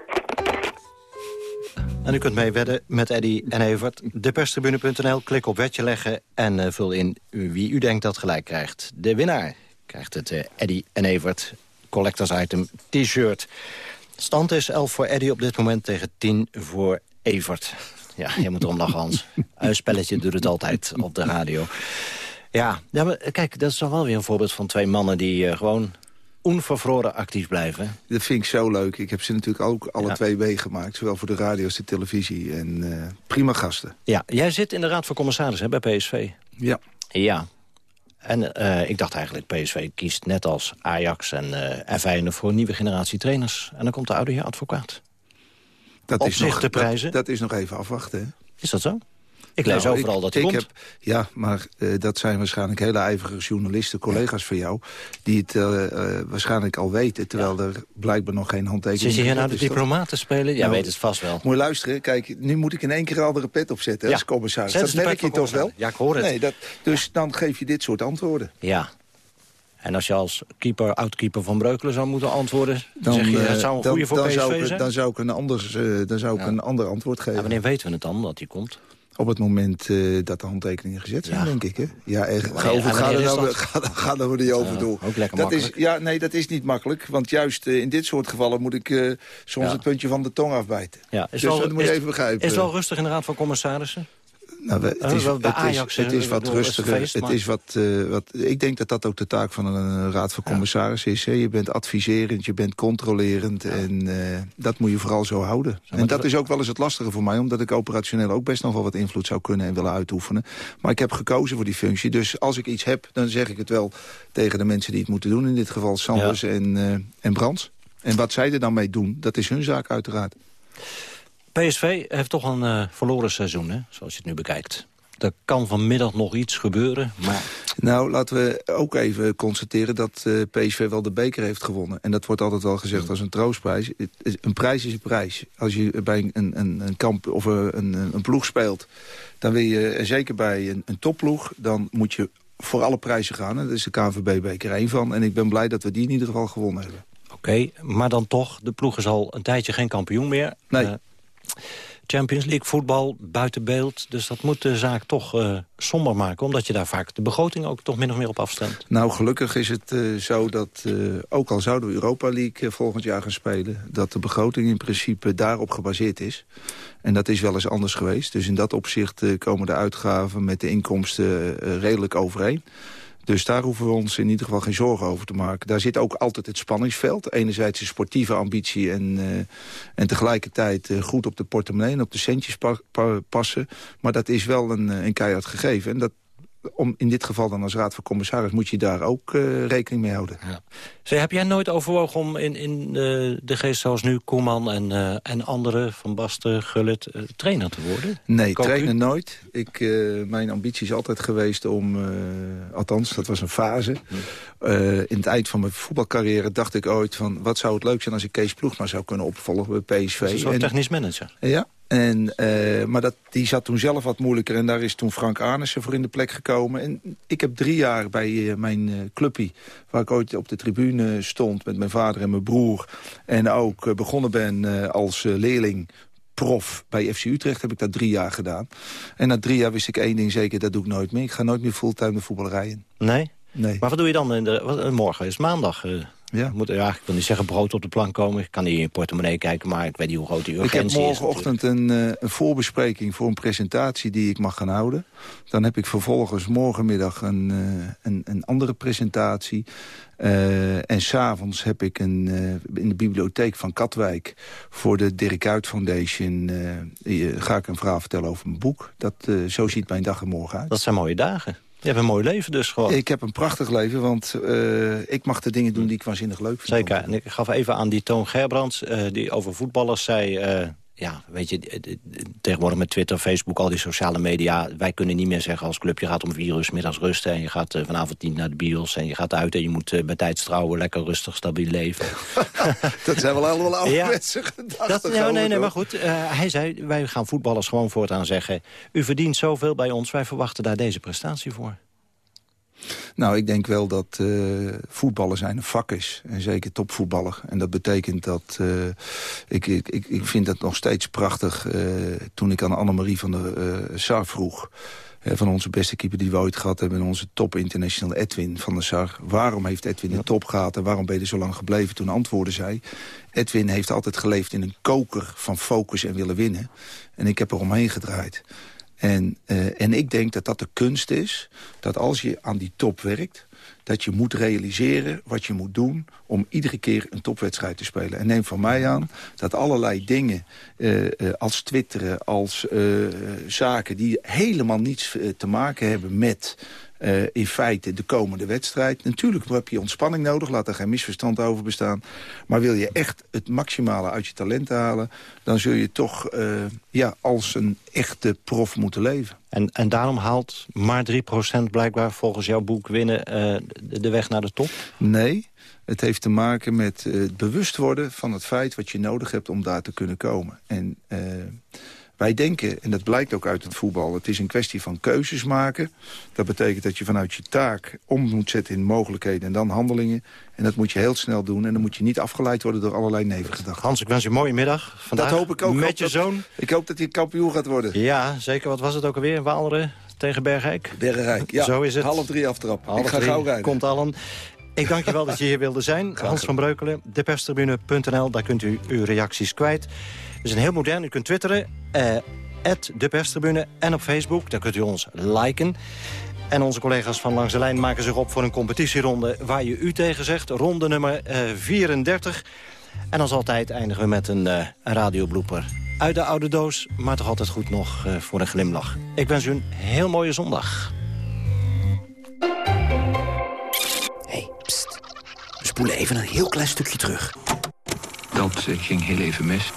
En u kunt mee wedden met Eddy en Evert. Deperstribune.nl, klik op wetje leggen en uh, vul in wie u denkt dat gelijk krijgt. De winnaar krijgt het uh, Eddy en Evert Collectors Item T-shirt. Stand is 11 voor Eddy op dit moment tegen 10 voor Evert. Ja, je moet erom lachen, Hans. Een spelletje doet het altijd op de radio. Ja, ja maar kijk, dat is toch wel weer een voorbeeld van twee mannen... die uh, gewoon onvervroren actief blijven. Dat vind ik zo leuk. Ik heb ze natuurlijk ook alle ja. twee meegemaakt. Zowel voor de radio als de televisie. En uh, prima gasten. Ja, jij zit in de Raad van Commissarissen bij PSV. Ja. Ja. En uh, ik dacht eigenlijk, PSV kiest net als Ajax en, uh, en Feyenoord... voor een nieuwe generatie trainers. En dan komt de oude heer advocaat. Dat Op is nog, prijzen. Dat, dat, is nog even afwachten, hè? Is dat zo? Ik lees nou, overal ik, dat hij ik komt. Heb, ja, maar uh, dat zijn waarschijnlijk hele ijverige journalisten, collega's van jou... die het uh, uh, waarschijnlijk al weten, terwijl ja. er blijkbaar nog geen handtekening is. Zit je hier nou de diplomaten spelen? Ja, nou, weet het vast wel. Moet je luisteren, kijk, nu moet ik in één keer een andere pet opzetten ja. als commissaris. Zet dat merk je toch wel? Ja, ik hoor het. Nee, dat, dus dan geef je dit soort antwoorden. Ja, en als je als keeper, oud-keeper van Breukelen zou moeten antwoorden... dan, zeg je, het zou een goede voor dan PSV zou ik, zijn? Dan zou ik een, anders, uh, dan zou ik ja. een ander antwoord geven. Ja, wanneer weten we het dan, dat hij komt? Op het moment uh, dat de handtekeningen gezet zijn, ja. denk ik. Hè? Ja, er, ga, over, ga, er nou, ga, ga er niet over door. Ook lekker dat makkelijk. Is, ja, nee, dat is niet makkelijk. Want juist uh, in dit soort gevallen moet ik uh, soms ja. het puntje van de tong afbijten. Ja. Is dus wel, dat moet is, je even begrijpen. Is het wel rustig in de Raad van Commissarissen? Nou, het is, het Ajax, is, het is wat rustiger. Feest, het is wat, uh, wat, ik denk dat dat ook de taak van een raad van commissarissen is. Hè. Je bent adviserend, je bent controlerend. Ja. En uh, dat moet je vooral zo houden. Zo, en dat is ook wel eens het lastige voor mij. Omdat ik operationeel ook best nog wel wat invloed zou kunnen en willen uitoefenen. Maar ik heb gekozen voor die functie. Dus als ik iets heb, dan zeg ik het wel tegen de mensen die het moeten doen. In dit geval Sanders ja. en, uh, en Brands. En wat zij er dan mee doen, dat is hun zaak uiteraard. PSV heeft toch een uh, verloren seizoen, hè, zoals je het nu bekijkt. Er kan vanmiddag nog iets gebeuren, maar... Nou, laten we ook even constateren dat uh, PSV wel de beker heeft gewonnen. En dat wordt altijd wel gezegd als een troostprijs. Een prijs is een prijs. Als je bij een, een, een kamp of een, een ploeg speelt... dan wil je, en zeker bij een, een topploeg... dan moet je voor alle prijzen gaan. En dat is de KNVB-beker één van. En ik ben blij dat we die in ieder geval gewonnen hebben. Oké, okay, maar dan toch, de ploeg is al een tijdje geen kampioen meer. Nee. Uh, Champions League voetbal buiten beeld. Dus dat moet de zaak toch uh, somber maken. Omdat je daar vaak de begroting ook toch min of meer op afstemt. Nou, gelukkig is het uh, zo dat, uh, ook al zouden we Europa League volgend jaar gaan spelen... dat de begroting in principe daarop gebaseerd is. En dat is wel eens anders geweest. Dus in dat opzicht komen de uitgaven met de inkomsten redelijk overeen. Dus daar hoeven we ons in ieder geval geen zorgen over te maken. Daar zit ook altijd het spanningsveld. Enerzijds een sportieve ambitie en, uh, en tegelijkertijd uh, goed op de portemonnee... en op de centjes pa pa passen. Maar dat is wel een, een keihard gegeven. En dat om, in dit geval dan als raad van commissaris... moet je daar ook uh, rekening mee houden. Ja. Zee, heb jij nooit overwogen om in, in uh, de geest zoals nu Koeman en, uh, en anderen... Van Basten, Gullit, trainer te worden? Nee, trainer nooit. Ik, mijn ambitie is altijd geweest om... althans, dat was een fase. in het eind van mijn voetbalcarrière dacht ik ooit van... wat zou het leuk zijn als ik Kees Ploeg maar zou kunnen opvolgen bij PSV. Een soort technisch manager. Ja, en, uh, maar dat, die zat toen zelf wat moeilijker. En daar is toen Frank Arnissen voor in de plek gekomen. En ik heb drie jaar bij uh, mijn uh, clubpie... waar ik ooit op de tribune stond met mijn vader en mijn broer... en ook begonnen ben als leerling prof bij FC Utrecht heb ik dat drie jaar gedaan. En na drie jaar wist ik één ding zeker, dat doe ik nooit meer. Ik ga nooit meer fulltime de voetballerij in. Nee? Nee. Maar wat doe je dan? In de, wat, morgen is maandag. Ja. Moet, ja, ik wil niet zeggen brood op de plank komen. Ik kan niet in je portemonnee kijken, maar ik weet niet hoe groot die urgentie is. Ik heb morgenochtend een, uh, een, voorbespreking voor een presentatie die ik mag gaan houden. Dan heb ik vervolgens morgenmiddag een, uh, een, een, andere presentatie. Uh, en s'avonds heb ik een, in de bibliotheek van Katwijk... voor de Dirk Uit Foundation ga ik een verhaal vertellen over mijn boek. Dat, zo ziet mijn dag er morgen uit. Dat zijn mooie dagen. Je hebt een mooi leven dus gewoon. Ik heb een prachtig leven, want uh, ik mag de dingen doen die ik waanzinnig leuk vind. Zeker. En ik gaf even aan die Toon Gerbrands, uh, die over voetballers zei... Ja, weet je, tegenwoordig met Twitter, Facebook, al die sociale media... wij kunnen niet meer zeggen als club, je gaat om vier uur middags rusten... en je gaat uh, vanavond tien naar de bios en je gaat uit... en je moet bij tijd trouwen, lekker rustig, stabiel leven. dat zijn wel allemaal oude ja, mensen gedachten. Dat, nee, nee, nee, maar goed. Uh, hij zei, wij gaan voetballers gewoon voortaan zeggen... u verdient zoveel bij ons, wij verwachten daar deze prestatie voor. Nou, ik denk wel dat uh, voetballen zijn een vak is. En zeker topvoetballer. En dat betekent dat... Uh, ik, ik, ik vind het nog steeds prachtig... Uh, toen ik aan Annemarie van der Sar vroeg... van onze beste keeper die we ooit gehad hebben... onze top international Edwin van der Sar. Waarom heeft Edwin de top gehad en waarom ben je er zo lang gebleven? Toen antwoordde zij... Edwin heeft altijd geleefd in een koker van focus en willen winnen. En ik heb er omheen gedraaid. En, uh, en ik denk dat dat de kunst is, dat als je aan die top werkt... dat je moet realiseren wat je moet doen om iedere keer een topwedstrijd te spelen. En neem van mij aan dat allerlei dingen uh, uh, als twitteren, als zaken... die helemaal niets te maken hebben met uh, in feite de komende wedstrijd. Natuurlijk heb je ontspanning nodig, laat er geen misverstand over bestaan. Maar wil je echt het maximale uit je talent halen... dan zul je toch uh, ja, als een echte prof moeten leven. En, en daarom haalt maar 3% blijkbaar volgens jouw boek winnen uh, de weg naar de top? Nee, het heeft te maken met het bewust worden van het feit... wat je nodig hebt om daar te kunnen komen. En... Wij denken, en dat blijkt ook uit het voetbal... het is een kwestie van keuzes maken. Dat betekent dat je vanuit je taak om moet zetten in mogelijkheden... en dan handelingen. En dat moet je heel snel doen. En dan moet je niet afgeleid worden door allerlei nevengedachten. Hans, ik wens je een mooie middag vandaag. Dat hoop ik ook. Met je zoon. Ik hoop dat hij kampioen gaat worden. Ja, zeker. Wat was het ook alweer? Waalre tegen Bergrijk? Bergrijk, ja. Zo is het. Half drie aftrap. Half ik ga gauw rijden. Komt allen. Ik dank je wel dat je hier wilde zijn. Hans van Breukelen, deperstribune.nl. Daar kunt u uw reacties kwijt. We zijn heel modern. U kunt twitteren. Uh, de perstribune en op Facebook. Daar kunt u ons liken. En onze collega's van Langs de Lijn maken zich op voor een competitieronde... waar je u tegen zegt, ronde nummer uh, 34. En als altijd eindigen we met een, uh, een radioblooper. Uit de oude doos, maar toch altijd goed nog uh, voor een glimlach. Ik wens u een heel mooie zondag. hey, pst. We spoelen even een heel klein stukje terug. Dat ging heel even mis.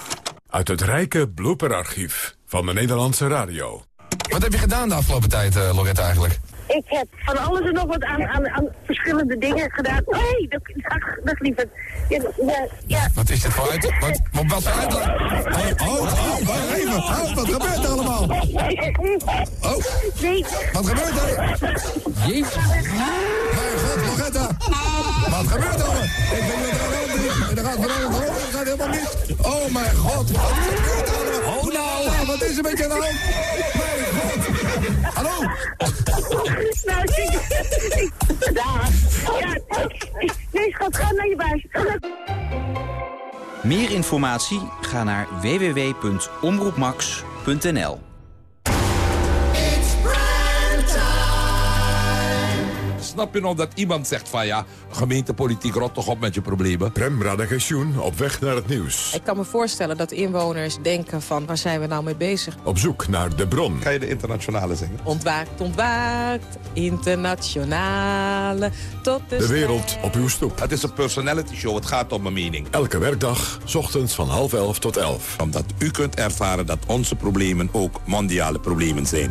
Uit het rijke blooperarchief van de Nederlandse radio. Wat heb je gedaan de afgelopen tijd, uh, Loretta, eigenlijk? Ik heb van alles en nog wat aan, aan, aan verschillende dingen gedaan. Hé, hey, dag, dag lieverd. Ja, ja, ja. Wat is dit voor uit... Wat, wat, wat uitleg? Oh, oh, oh, wacht even. Oh, wat gebeurt er allemaal? Oh, nee. wat gebeurt er? Jezus. Mijn god, Loretta. Wat gebeurt er? Ik denk dat er. En er gaat van alles. Dat gaat helemaal niet. Oh, mijn god. Wat gebeurt er allemaal? Oh, nou. Wat is er met je nou? Mijn. Hallo? Nou, daar. Ja, nee, schat, ga naar je baas. Meer informatie? Ga naar www.omroepmax.nl snap je nou dat iemand zegt van ja, gemeentepolitiek rot toch op met je problemen. Prem Radagensjoen op weg naar het nieuws. Ik kan me voorstellen dat inwoners denken van waar zijn we nou mee bezig? Op zoek naar de bron. Kan je de internationale zingen? Ontwaakt, ontwaakt, internationale, tot de De wereld op uw stoep. Het is een personality show, het gaat om mijn mening. Elke werkdag, 's ochtends van half elf tot elf. Omdat u kunt ervaren dat onze problemen ook mondiale problemen zijn.